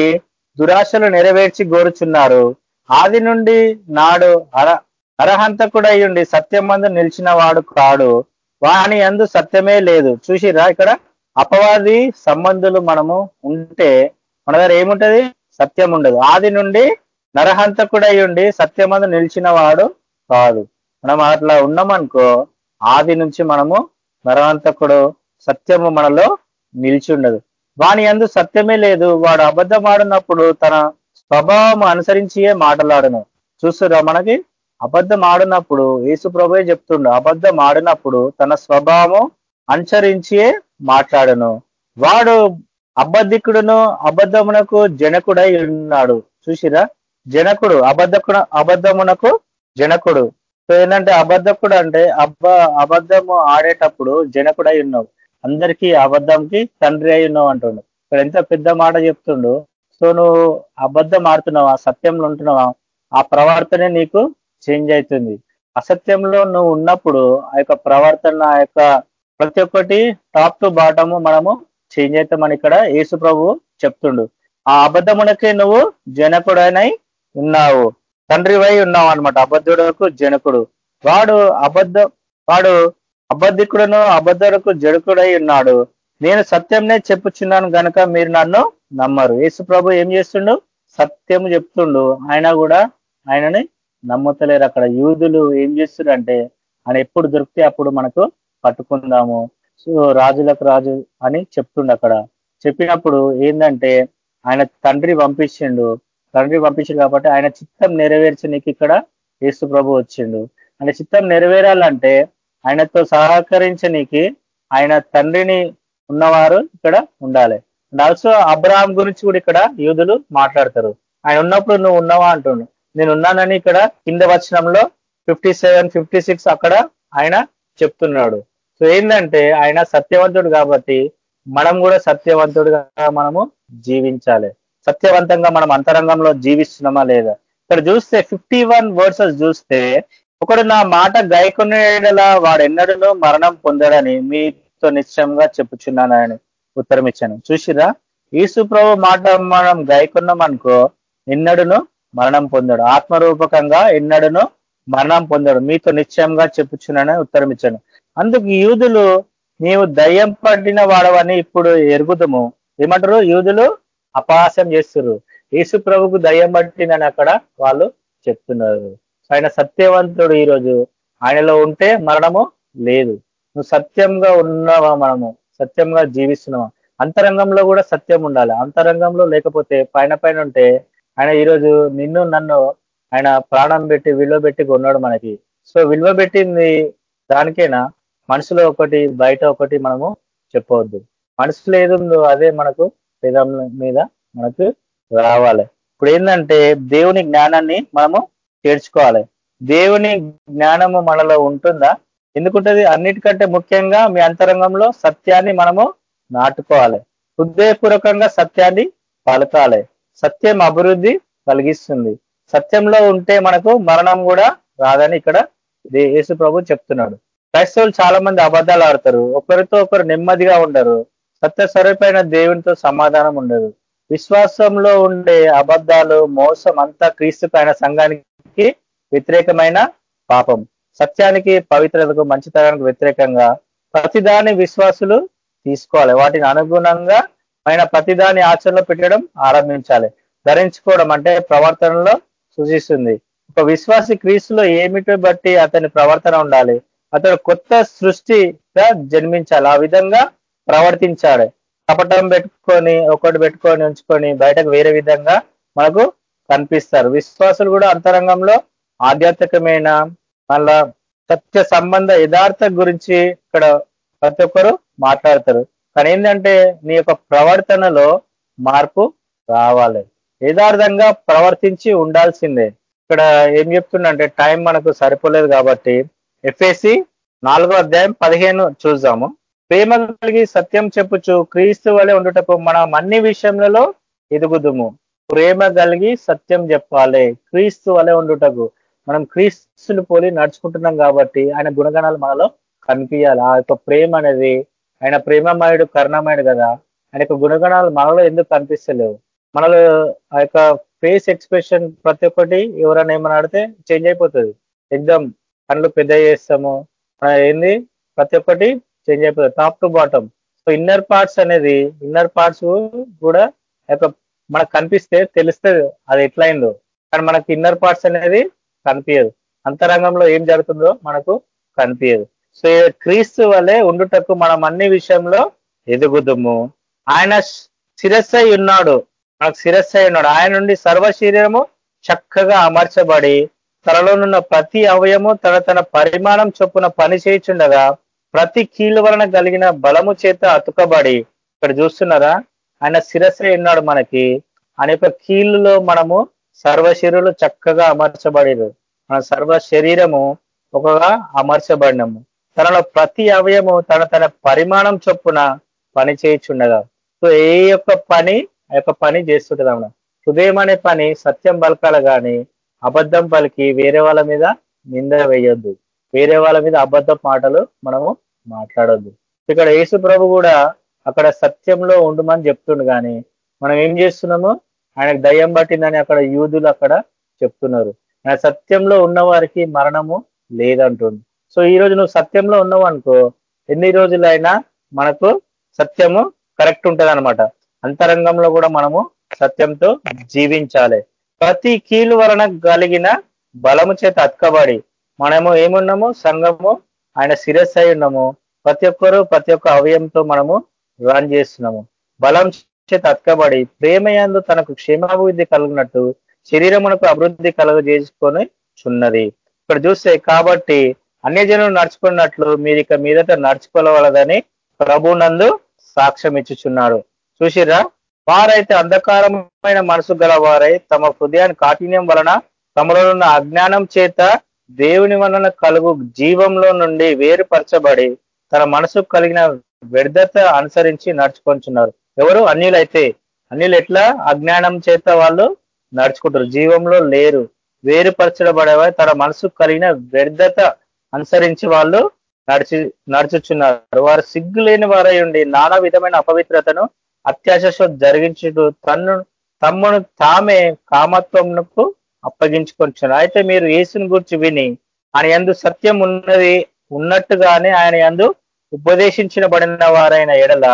దురాశలు నెరవేర్చి గోరుచున్నారు. ఆది నుండి నాడు అర అరహంతకుడై ఉండి సత్యం మందు నిలిచిన వాడు కాడు. వాని అందు సత్యమే లేదు. చూసిరా ఇక్కడ? అపవాది సంబంధులు మనము ఉంటే మన దగ్గర ఏముంటది? సత్యం ఉండదు ఆది నుండి నరహంతకుడై ఉండి సత్యమందు నిలిచిన వాడు కాదు. మనం అట్లా ఉన్నామనుకో ఆది నుంచి మనము నరహంతకుడు సత్యము మనలో నిలిచి ఉండదు వాని అందు సత్యమే లేదు. వాడు అబద్ధమాడినప్పుడు తన స్వభావం అనుసరించియే మాటలాడను. చూస్తురా మనకి? అబద్ధం ఆడినప్పుడు యేసు ప్రభువే చెప్తుండు అబద్ధం ఆడినప్పుడు తన స్వభావం అనుసరించియే మాట్లాడను. వాడు అబద్ధికుడును అబద్ధమునకు జనకుడై ఉన్నాడు. చూసిరా? జనకుడు అబద్ధకుడు అబద్ధమునకు జనకుడు. సో ఏంటంటే అబద్ధకుడు అంటే అబ్బ అబద్ధము ఆడేటప్పుడు జనకుడై ఉన్నావు అందరికీ అబద్ధంకి తండ్రి అయి ఉన్నావు అంటుండు. ఇక్కడ ఎంత పెద్ద మాట చెప్తుండు. సో నువ్వు అబద్ధం ఆడుతున్నావా? సత్యంలో ఉంటున్నావా? ఆ ప్రవర్తనే నీకు చేంజ్ అవుతుంది. అసత్యంలో నువ్వు ఉన్నప్పుడు ఆ యొక్క ప్రవర్తన ఆ యొక్క ప్రతి ఒక్కటి టాప్ టు బాటము మనము చేంజ్ అవుతామని ఇక్కడ యేసు ప్రభు చెప్తుండు. ఆ అబద్ధమునకే నువ్వు జనకుడనై ఉన్నావు. తండ్రివై ఉన్నావు అనమాట అబద్ధుడకు జనకుడు. వాడు అబద్ధం వాడు అబద్ధికుడును అబద్ధకు జడుకుడై ఉన్నాడు. నేను సత్యంనే చెప్పుచున్నాను గనక మీరు నన్ను నమ్మరు. యేసు ప్రభు ఏం చేస్తుండు? సత్యము చెప్తుండు. ఆయన కూడా ఆయనని నమ్ముతలేరు. అక్కడ యూదులు ఏం చేస్తుండంటే ఆయన ఎప్పుడు దొరికితే అప్పుడు మనకు పట్టుకుందాము. సో రాజులకు రాజు అని చెప్తుండు అక్కడ. చెప్పినప్పుడు ఏంటంటే ఆయన తండ్రి పంపించిండు. తండ్రి పంపించిండు కాబట్టి ఆయన చిత్తం నెరవేర్చనీకి ఇక్కడ యేసు ప్రభు వచ్చిండు. ఆయన చిత్తం నెరవేరాలంటే ఆయనతో సహకరించనీకి ఆయన తండ్రిని ఉన్నవారు ఇక్కడ ఉండాలి. అండ్ ఆల్సో అబ్రహాం గురించి కూడా ఇక్కడ యూదులు మాట్లాడతారు. ఆయన ఉన్నప్పుడు నువ్వు ఉన్నావా అంటుండు. నేను ఉన్నానని ఇక్కడ కింద వచనంలో ఫిఫ్టీ సెవెన్ ఫిఫ్టీ సిక్స్ అక్కడ ఆయన చెప్తున్నాడు. సో ఏంటంటే ఆయన సత్యవంతుడు కాబట్టి మనం కూడా సత్యవంతుడుగా మనము జీవించాలి. సత్యవంతంగా మనం అంతరంగంలో జీవిస్తున్నామా లేదా? ఇక్కడ చూస్తే ఫిఫ్టీ వన్ వర్సెస్ చూస్తే ఒకడు నా మాట గాయకునేలా వాడు ఎన్నడూ మరణం పొందడని మీతో నిశ్చయంగా చెప్పుచున్నానని ఉత్తరం ఇచ్చాను చూసిరా ఈసు ప్రభు మాట మనం గాయకున్నాం అనుకో ఎన్నడును మరణం పొందాడు. ఆత్మరూపకంగా ఎన్నడును మరణం పొందాడు. మీతో నిశ్చయంగా చెప్పుచున్నానని ఉత్తరం ఇచ్చాను అందుకు యూదులు నీవు దయ్యం పడిన వాడవని ఇప్పుడు ఎరుగుదము. ఏమంటారు? యూదులు అపహాస్యం చేస్తున్నారు యేసు ప్రభుకు దయ్యం పట్టిందని అక్కడ వాళ్ళు చెప్తున్నారు. ఆయన సత్యవంతుడు ఈరోజు. ఆయనలో ఉంటే మరణము లేదు. నువ్వు సత్యంగా ఉన్నావా మనము? సత్యంగా జీవిస్తున్నావా? అంతరంగంలో కూడా సత్యం ఉండాలి. అంతరంగంలో లేకపోతే పైన పైన ఉంటే ఆయన ఈరోజు నిన్ను నన్ను ఆయన ప్రాణం పెట్టి విలువ పెట్టి కొన్నాడు మనకి. సో విలువ పెట్టింది దానికైనా? మనసులో ఒకటి బయట ఒకటి మనము చెప్పవద్దు. మనసులో ఏదుందో అదే మనకు వేదం మీద మనకు రావాలి. ఇప్పుడు ఏంటంటే దేవుని జ్ఞానాన్ని మనము చేర్చుకోవాలి దేవుని జ్ఞానము మనలో ఉంటుందా? ఎందుకుంటుంది? అన్నిటికంటే ముఖ్యంగా మీ అంతరంగంలో సత్యాన్ని మనము నాటుకోవాలి. హృదయపూర్వకంగా సత్యాన్ని పలకాలి. సత్యం అభివృద్ధి కలిగిస్తుంది. సత్యంలో ఉంటే మనకు మరణం కూడా రాదని ఇక్కడ యేసు ప్రభు చెప్తున్నాడు. క్రైస్తవులు చాలా మంది అబద్ధాలు ఆడతారు. ఒకరితో ఒకరు నెమ్మదిగా ఉండరు. సత్య స్వరూపైన దేవునితో సమాధానం ఉండదు. విశ్వాసంలో ఉండే అబద్ధాలు మోసం అంతా క్రీస్తు పైన సంఘానికి వ్యతిరేకమైన పాపం. సత్యానికి పవిత్రతకు మంచితనానికి వ్యతిరేకంగా ప్రతిదాని విశ్వాసులు తీసుకోవాలి. వాటిని అనుగుణంగా ఆయన ప్రతిదాని ఆచరణలో పెట్టడం ఆరంభించాలి. ధరించుకోవడం అంటే ప్రవర్తనలో సూచిస్తుంది. ఒక విశ్వాసి క్రీస్తులో ఏమిటో బట్టి అతని ప్రవర్తన ఉండాలి? అతడు కొత్త సృష్టిగా జన్మించాలి. ఆ విధంగా ప్రవర్తించాలి. కపటం పెట్టుకొని ఒకటి పెట్టుకొని ఉంచుకొని బయటకు వేరే విధంగా మనకు కనిపిస్తారు. విశ్వాసులు కూడా అంతరంగంలో ఆధ్యాత్మికమైన మళ్ళా సత్య సంబంధ యథార్థ గురించి ఇక్కడ ప్రతి ఒక్కరు మాట్లాడతారు. కానీ ఏంటంటే నీ యొక్క ప్రవర్తనలో మార్పు రావాలి. యథార్థంగా ప్రవర్తించి ఉండాల్సిందే. ఇక్కడ ఏం చెప్తుండంటే టైం మనకు సరిపోలేదు కాబట్టి ఎఫ్ఏసి నాలుగో అధ్యాయం పదిహేను చూద్దాము. ప్రేమ కలిగి సత్యం చెప్పుచు క్రీస్తు వలె ఉండుటకు మనం అన్ని విషయములలో ఎదుగుదుము. ప్రేమ కలిగి సత్యం చెప్పాలి. క్రీస్తు వలె ఉండుటకు. మనం క్రీస్తులు పోలి నడుచుకుంటున్నాం కాబట్టి ఆయన గుణగణాలు మనలో కనిపించాలి. ఆ యొక్క ప్రేమ అనేది ఆయన ప్రేమమయుడు కరుణమయుడు కదా. ఆయన యొక్క గుణగణాలు మనలో ఎందుకు కనిపిస్తలేవు? మనలో ఆ యొక్క ఫేస్ ఎక్స్ప్రెషన్ ప్రతి ఒక్కటి ఎవరైనా ఏమైనా ఆడితే చేంజ్ అయిపోతుంది. ఎగ్జామ్ కళ్ళు పెద్ద చేస్తాము. ఏంది? ప్రతి ఒక్కటి చేంజ్ అయిపోతుంది. Top to bottom. So inner parts అనేది ఇన్నర్ పార్ట్స్ కూడా యొక్క మనకు కనిపిస్తే తెలుస్తుంది అది ఎట్లయిందో. కానీ మనకి ఇన్నర్ పార్ట్స్ అనేది కనిపించదు అంతరంగంలో ఏం జరుగుతుందో మనకు కనిపించదు సో క్రీస్తు వల్లే ఉండుటకు మనం అన్ని విషయంలో ఎదుగుదుము. ఆయన శిరస్సై ఉన్నాడు. మనకు శిరస్సై ఉన్నాడు. ఆయన నుండి సర్వ శరీరము చక్కగా అమర్చబడి తనలోనున్న ప్రతి అవయము తన తన పరిమాణం చొప్పున పని చేయుచుండగా ప్రతి కీలు వలన కలిగిన బలము చేత అతుకబడి ఇక్కడ చూస్తున్నారా? ఆయన శిరస్సై ఉన్నాడు మనకి. ఆయన యొక్క కీళ్ళలో మనము సర్వ శరీరులు చక్కగా అమర్చబడిరు. మన సర్వ శరీరము ఒకగా అమర్చబడినము. తనలో ప్రతి అవయము తన తన పరిమాణం చొప్పున పని చేయించుండగా. సో ఏ యొక్క పని ఆ యొక్క పని చేస్తుంటుంది హృదయం అనే పని సత్యం పలకాల కానీ అబద్ధం పలికి వేరే వాళ్ళ మీద నింద వేయొద్దు. వేరే వాళ్ళ మీద అబద్ధ మాటలు మనము మాట్లాడొద్దు. ఇక్కడ యేసు ప్రభు కూడా అక్కడ సత్యంలో ఉండమని చెప్తుండు కానీ మనం ఏం చేస్తున్నాము? ఆయనకు దయ్యం పట్టిందని అక్కడ యూదులు అక్కడ చెప్తున్నారు. ఆయన సత్యంలో ఉన్నవారికి మరణము లేదంటుంది. సో ఈ రోజు నువ్వు సత్యంలో ఉన్నావు అనుకో ఎన్ని రోజులైనా మనకు సత్యము కరెక్ట్ ఉంటది అనమాట అంతరంగంలో కూడా మనము సత్యంతో జీవించాలి. ప్రతి కీలు వలన కలిగిన బలము చేత అతకబడి మనము ఏమున్నాము? సంఘము ఆయన శిరస్సు అయి ఉన్నాము. ప్రతి ఒక్కరు ప్రతి ఒక్క అవయంతో మనము రన్ చేస్తున్నాము. బలం చేత అతకబడి ప్రేమయందు తనకు క్షేమాభివృద్ధి కలిగినట్టు శరీరమునకు అభివృద్ధి కలుగజేసుకొని చున్నది. ఇక్కడ చూస్తే కాబట్టి అన్యజనులు నడుచుకున్నట్లు మీరు ఇక మీదట నడుచుకోవాలదని ప్రభునందు సాక్ష్యం ఇచ్చుచున్నాడు చూసిరా వారైతే అంధకారమైన మనసు గల వారై తమ హృదయాన్ని కాఠిన్యం వలన తమలో ఉన్న అజ్ఞానం చేత దేవుని వలన కలుగు జీవంలో నుండి వేరుపరచబడి తన మనసుకు కలిగిన వ్యర్థత అనుసరించి నడుచుకొంచున్నారు. ఎవరు? అన్యులైతే అన్యులు ఎట్లా? అజ్ఞానం చేత వాళ్ళు నడుచుకుంటారు. జీవంలో లేరు. వేరుపరచబడేవా తన మనసుకు కలిగిన వ్యర్థత అనుసరించి వాళ్ళు నడిచి నడుచుచున్నారు. వారు సిగ్గు లేని వారై ఉండి నానా విధమైన అపవిత్రతను అత్యాశతో జరిగించుడు తన్ను తమ్మును తామే కామత్వంకు అప్పగించుకొచ్చారు అయితే మీరు యేసుని గురించి విని ఆయన ఎందు సత్యం ఉన్నది ఉన్నట్టుగానే ఆయన ఎందు ఉపదేశించబడిన వారైన ఎడల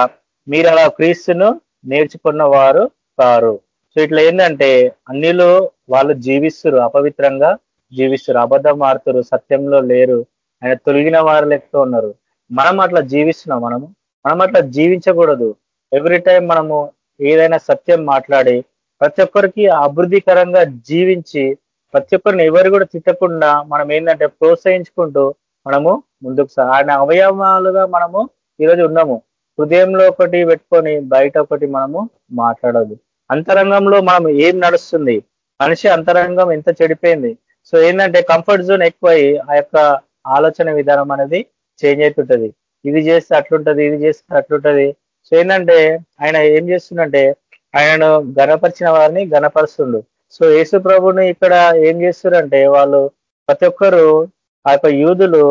మీరు అలా క్రీస్తును నేర్చుకున్న వారు కారు. సో ఇట్లా ఏంటంటే అన్నిలో వాళ్ళు జీవిస్తురు అపవిత్రంగా జీవిస్తురు అబద్ధం మారుతురు సత్యంలో లేరు ఆయన తొలగిన వారు లెక్క ఉన్నారు. మనం అట్లా జీవిస్తున్నాం మనము. మనం అట్లా జీవించకూడదు. ఎవ్రీ టైం మనము ఏదైనా సత్యం మాట్లాడి ప్రతి ఒక్కరికి అభివృద్ధికరంగా జీవించి ప్రతి ఒక్కరిని ఎవరు కూడా తిట్టకుండా మనం ఏంటంటే ప్రోత్సహించుకుంటూ మనము ముందుకు ఆయన అవయవాలుగా మనము ఈరోజు ఉన్నాము. హృదయంలో ఒకటి పెట్టుకొని బయట ఒకటి మనము మాట్లాడదు. అంతరంగంలో మనం ఏం నడుస్తుంది? మనిషి అంతరంగం ఎంత చెడిపోయింది? సో ఏంటంటే కంఫర్ట్ జోన్ ఎక్కువై ఆ యొక్క ఆలోచన విధానం అనేది చేంజ్ అవుతుంటది ఇది చేస్తే అట్లుంటది ఇది చేస్తే అట్లుంటది. సో ఏంటంటే ఆయన ఏం చేస్తుందంటే ఆయనను గణపరిచిన వారిని గణపరుస్తుండు. సో యేసు ప్రభుని ఇక్కడ ఏం చేస్తున్నారంటే వాళ్ళు ప్రతి ఒక్కరు ఆ యొక్క యూదులు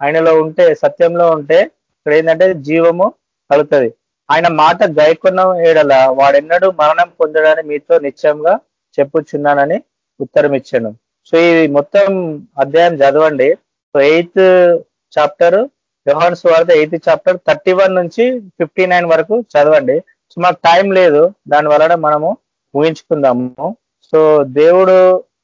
ఆయనలో ఉంటే సత్యంలో ఉంటే ఇక్కడ ఏంటంటే జీవము కలుగుతుంది. ఆయన మాట గైకొన్న ఏడల వాడెన్నడూ మరణం పొందడని మీతో నిశ్చయంగా చెప్పుచున్నానని ఉత్తరం ఇచ్చాను సో ఇది మొత్తం అధ్యాయం చదవండి. సో ఎయిత్ చాప్టర్ యోహాన్ స్వార్థ ఎయిత్ చాప్టర్ థర్టీ వన్ నుంచి ఫిఫ్టీ నైన్ వరకు చదవండి. సో మాకు టైం లేదు. దాని వలన మనము ఊహించుకుందాము సో దేవుడు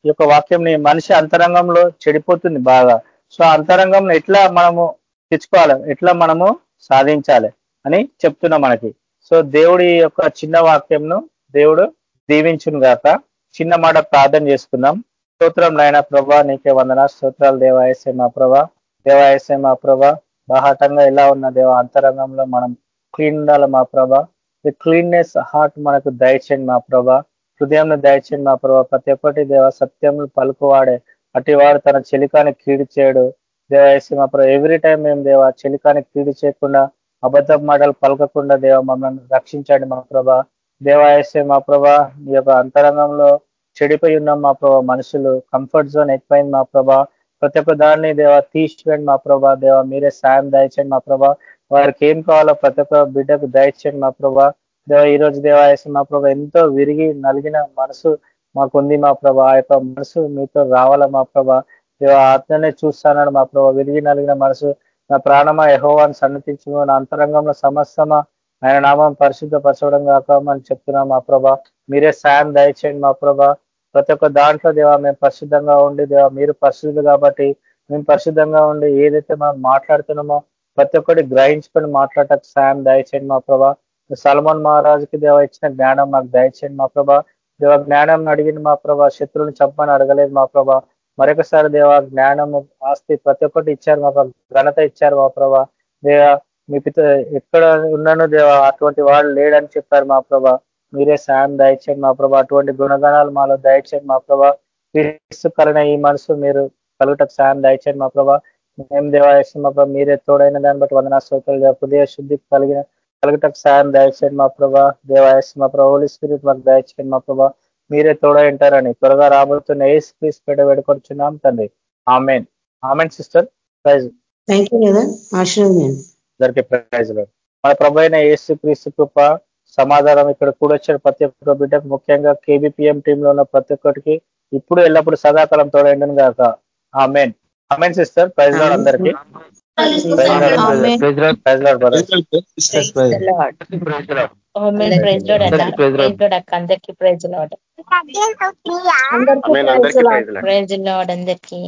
యొక్క వాక్యంని మనిషి అంతరంగంలో చెడిపోతుంది బాగా. సో అంతరంగంలో ఎట్లా మనము తెచ్చుకోవాలి? ఎట్లా మనము సాధించాలి? అని చెప్తున్నా మనకి. సో దేవుడి యొక్క చిన్న వాక్యంను దేవుడు దీవించును గాక. చిన్న మాట ప్రార్థన చేసుకుందాం. స్తోత్రం నాయన ప్రభా నీకే వందన స్తోత్రాలు దేవాయసే మా ప్రభా. దేవాయసే మా ప్రభా బాహాటంగా ఎలా ఉన్న దేవ అంతరంగంలో మనం క్లీన్ ఉండాలి మా ప్రభా. ది క్లీన్నెస్ హార్ట్ మనకు దయచేయండి మా ప్రభా. హృదయం దయచేయండి మా ప్రభా. ప్రతి ఒక్కటి దేవ సత్యంలో పలుకువాడే. అటివాడు తన చెలికాన్ని కీడు చేయడు. దేవాయసి మా ప్రభా ఎవ్రీ టైం మేము దేవ చెలికాన్ని కీడు చేయకుండా అబద్ధ మాటలు పలకకుండా దేవ మమ్మల్ని రక్షించండి మా ప్రభా. దేవాయసే మా ప్రభా ఈ యొక్క అంతరంగంలో చెడిపోయి ఉన్నాం మా ప్రభా మనుషులు కంఫర్ట్ జోన్ ఎక్కువైంది మా ప్రభా. ప్రతి ఒక్క దాన్ని దేవ తీసివేయండి మా ప్రభా. దేవ మీరే సాయం దయచేయండి మా ప్రభా. వారికి ఏం కావాలో ప్రతి ఒక్క బిడ్డకు దయచేయండి మా ప్రభా. దేవ ఈ రోజు దేవాయసం మా ప్రభా ఎంతో విరిగి నలిగిన మనసు మాకుంది మా ప్రభా. ఆ యొక్క మనసు మీతో రావాలా మా ప్రభా. దేవ ఆత్మనే చూస్తానని మా ప్రభా. విరిగి నలిగిన మనసు నా ప్రాణమా యహోవాన్ని సన్నతించము. నా అంతరంగంలో సమస్తమ ఆయన నామం పరిశుద్ధపరచడం కాక అని చెప్తున్నాం మా ప్రభా. మీరే సాయం దయచేయండి మా ప్రభా. ప్రతి ఒక్క దాంట్లో దేవా మేము పరిశుద్ధంగా ఉండి దేవా మీరు పరిశుద్ధులు కాబట్టి మేము పరిశుద్ధంగా ఉండి ఏదైతే మనం మాట్లాడుతున్నామో ప్రతి ఒక్కటి గ్రహించుకొని మాట్లాడటం సాయం దయచేయండి మా ప్రభా. సల్మాన్ మహారాజుకి దేవ ఇచ్చిన జ్ఞానం మాకు దయచేయండి మా ప్రభా. దేవ జ్ఞానం అడిగింది మా ప్రభా. శత్రువుని చంపని అడగలేదు మా ప్రభా. మరొకసారి దేవ జ్ఞానం ఆస్తి ప్రతి ఒక్కటి ఇచ్చారు మా ఘనత ఇచ్చారు మా ప్రభా. దేవ మీ పిత ఎక్కడ ఉన్నాను దేవ అటువంటి వాడు లేడని చెప్పారు మా ప్రభా. మీరే సాయం దయచేయండి మా ప్రభా. అటువంటి గుణగణాలు మాలో దయచేయండి మా ప్రభా. కరణ ఈ మనసు మీరు కలుగుటకు సాయం దయచేయండి మా ప్రభా. మేము దేవాయసం మా ప్రభా మీరే తోడైన దాన్ని బట్టి వందనా స్తోత్రాలు హృదయ శుద్ధి కలిగిన కలుగుటకు సాయం దయచేయండి మా ప్రభా. దేవాయసం మా ప్రభా హోలీ స్పిరిట్ మాకు దయచేయండి మా ప్రభా. మీరే తోడై ఉంటారని త్వరగా రాబోతున్న ఏ స్క్రీస్ పెడ పెడుకొచ్చున్నాం తండ్రి. Amen. Amen sister. Praise. Thank you కదా ఆశీర్వాదం అందరికీ ప్రైజ్ మన ప్రభు అయిన ఏసు క్రీస్తు కృప సమాధానం ఇక్కడ కూడొచ్చిన ప్రతి ఒక్క బిడ్డకు. ముఖ్యంగా కేబిపిఎం టీమ్లో ఉన్న ప్రతి ఒక్కటికి ఇప్పుడు ఎల్లప్పుడు సదాకాలం తోడైండను గాక. ఆమెన్. Amen sister. ప్రైజ్ అందరికీ. అందరికీ ప్రైజ్ లాడ్ అందరికీ